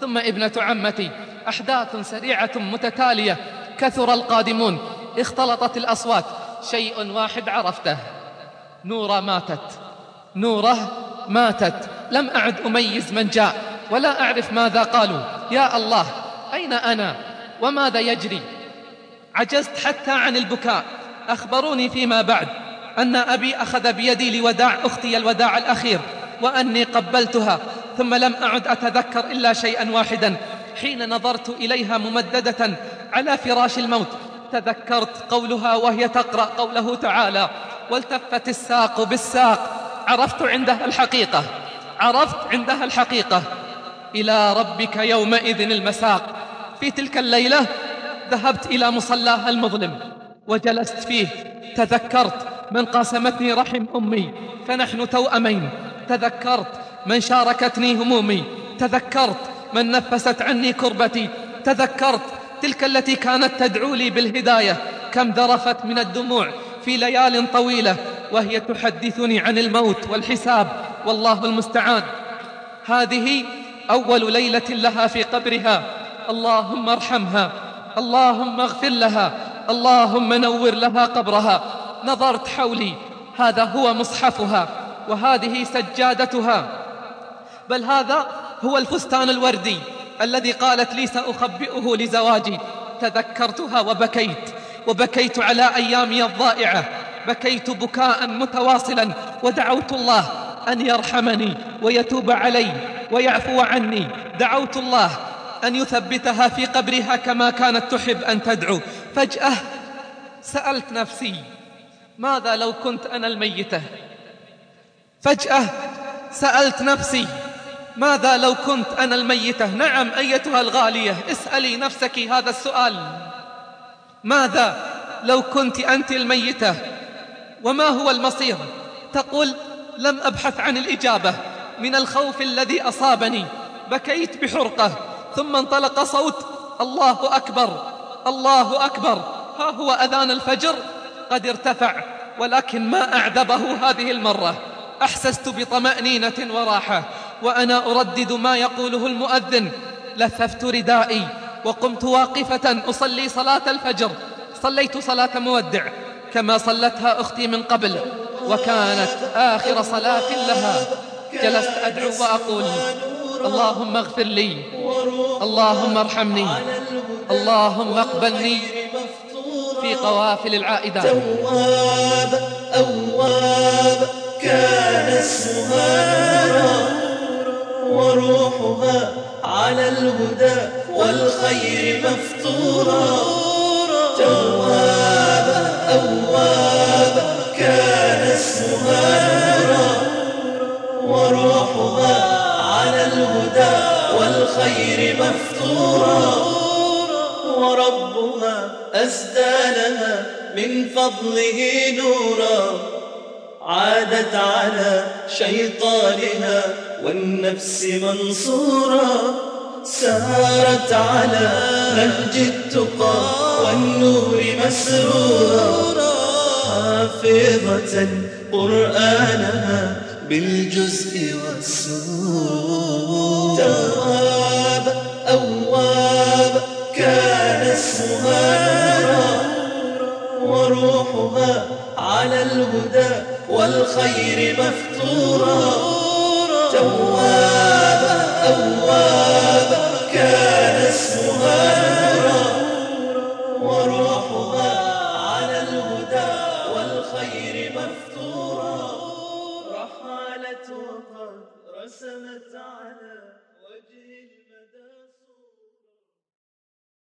ثم ابنة عمتي. أحداث سريعة متتالية. كثر القادمون. اختلطت الأصوات. شيء واحد عرفته. نورة ماتت. نورة ماتت. لم أعد أميز من جاء ولا أعرف ماذا قالوا. يا الله أين أنا؟ وماذا يجري؟ عجزت حتى عن البكاء. أخبروني فيما بعد. أن أبي أخذ بيدي لوداع أختي الوداع الأخير وأني قبلتها ثم لم أعد أتذكر إلا شيئا واحدا. حين نظرت إليها ممددة على فراش الموت تذكرت قولها وهي تقرأ قوله تعالى والتفت الساق بالساق. عرفت عندها الحقيقة. عرفت عندها الحقيقة. إلى ربك يومئذ المساق. في تلك الليلة ذهبت إلى مصلاها المظلم وجلست فيه. تذكرت من قاسمتني رحم أمي فنحن توأمين. تذكرت من شاركتني همومي. تذكرت من نفست عني كربتي. تذكرت تلك التي كانت تدعو لي بالهداية. كم ذرفت من الدموع في ليال طويلة وهي تحدثني عن الموت والحساب. والله المستعان. هذه أول ليلة لها في قبرها. اللهم ارحمها اللهم اغفر لها اللهم نور لها قبرها. نظرت حولي هذا هو مصحفها وهذه سجادتها. بل هذا هو الفستان الوردي الذي قالت لي سأخبئه لزواجي. تذكرتها وبكيت وبكيت على أيامي الضائعة. بكيت بكاء متواصلا ودعوت الله أن يرحمني ويتوب علي ويعفو عني. دعوت الله أن يثبتها في قبرها كما كانت تحب أن تدعو. فجأة سألت نفسي ماذا لو كنت أنا الميتة؟ فجأة سألت نفسي ماذا لو كنت أنا الميتة؟ نعم أيتها الغالية اسألي نفسك هذا السؤال. ماذا لو كنت أنت الميتة؟ وما هو المصير؟ تقول لم أبحث عن الإجابة من الخوف الذي أصابني. بكيت بحرقة. ثم انطلق صوت الله أكبر الله أكبر. ها هو أذان الفجر قد ارتفع ولكن ما أعذبه هذه المرة. أحسست بطمأنينة وراحة وأنا أردد ما يقوله المؤذن. لففت ردائي وقمت واقفة أصلي صلاة الفجر. صليت صلاة مودع كما صلتها أختي من قبل. وكانت آخر صلاة لها. جلست أدعو وأقول اللهم اغفر لي. اللهم ارحمني. اللهم اقبلني في قوافل العائدات تواب أواب كان اسمها وروحها على الهدى والخير مفطورا تواب أواب كان اسمها وروحها على الهدى والخير مفطورا وربها أزدى لها من فضله نورا. عادت على شيطانها والنفس منصورا. سارت على نهج التقى والنور مسرورا. حافظة قرآنها بالجزء والسور تواب أواب كان اسمها وروحها على الهدى والخير مفطورا تواب أواب كان اسمها time.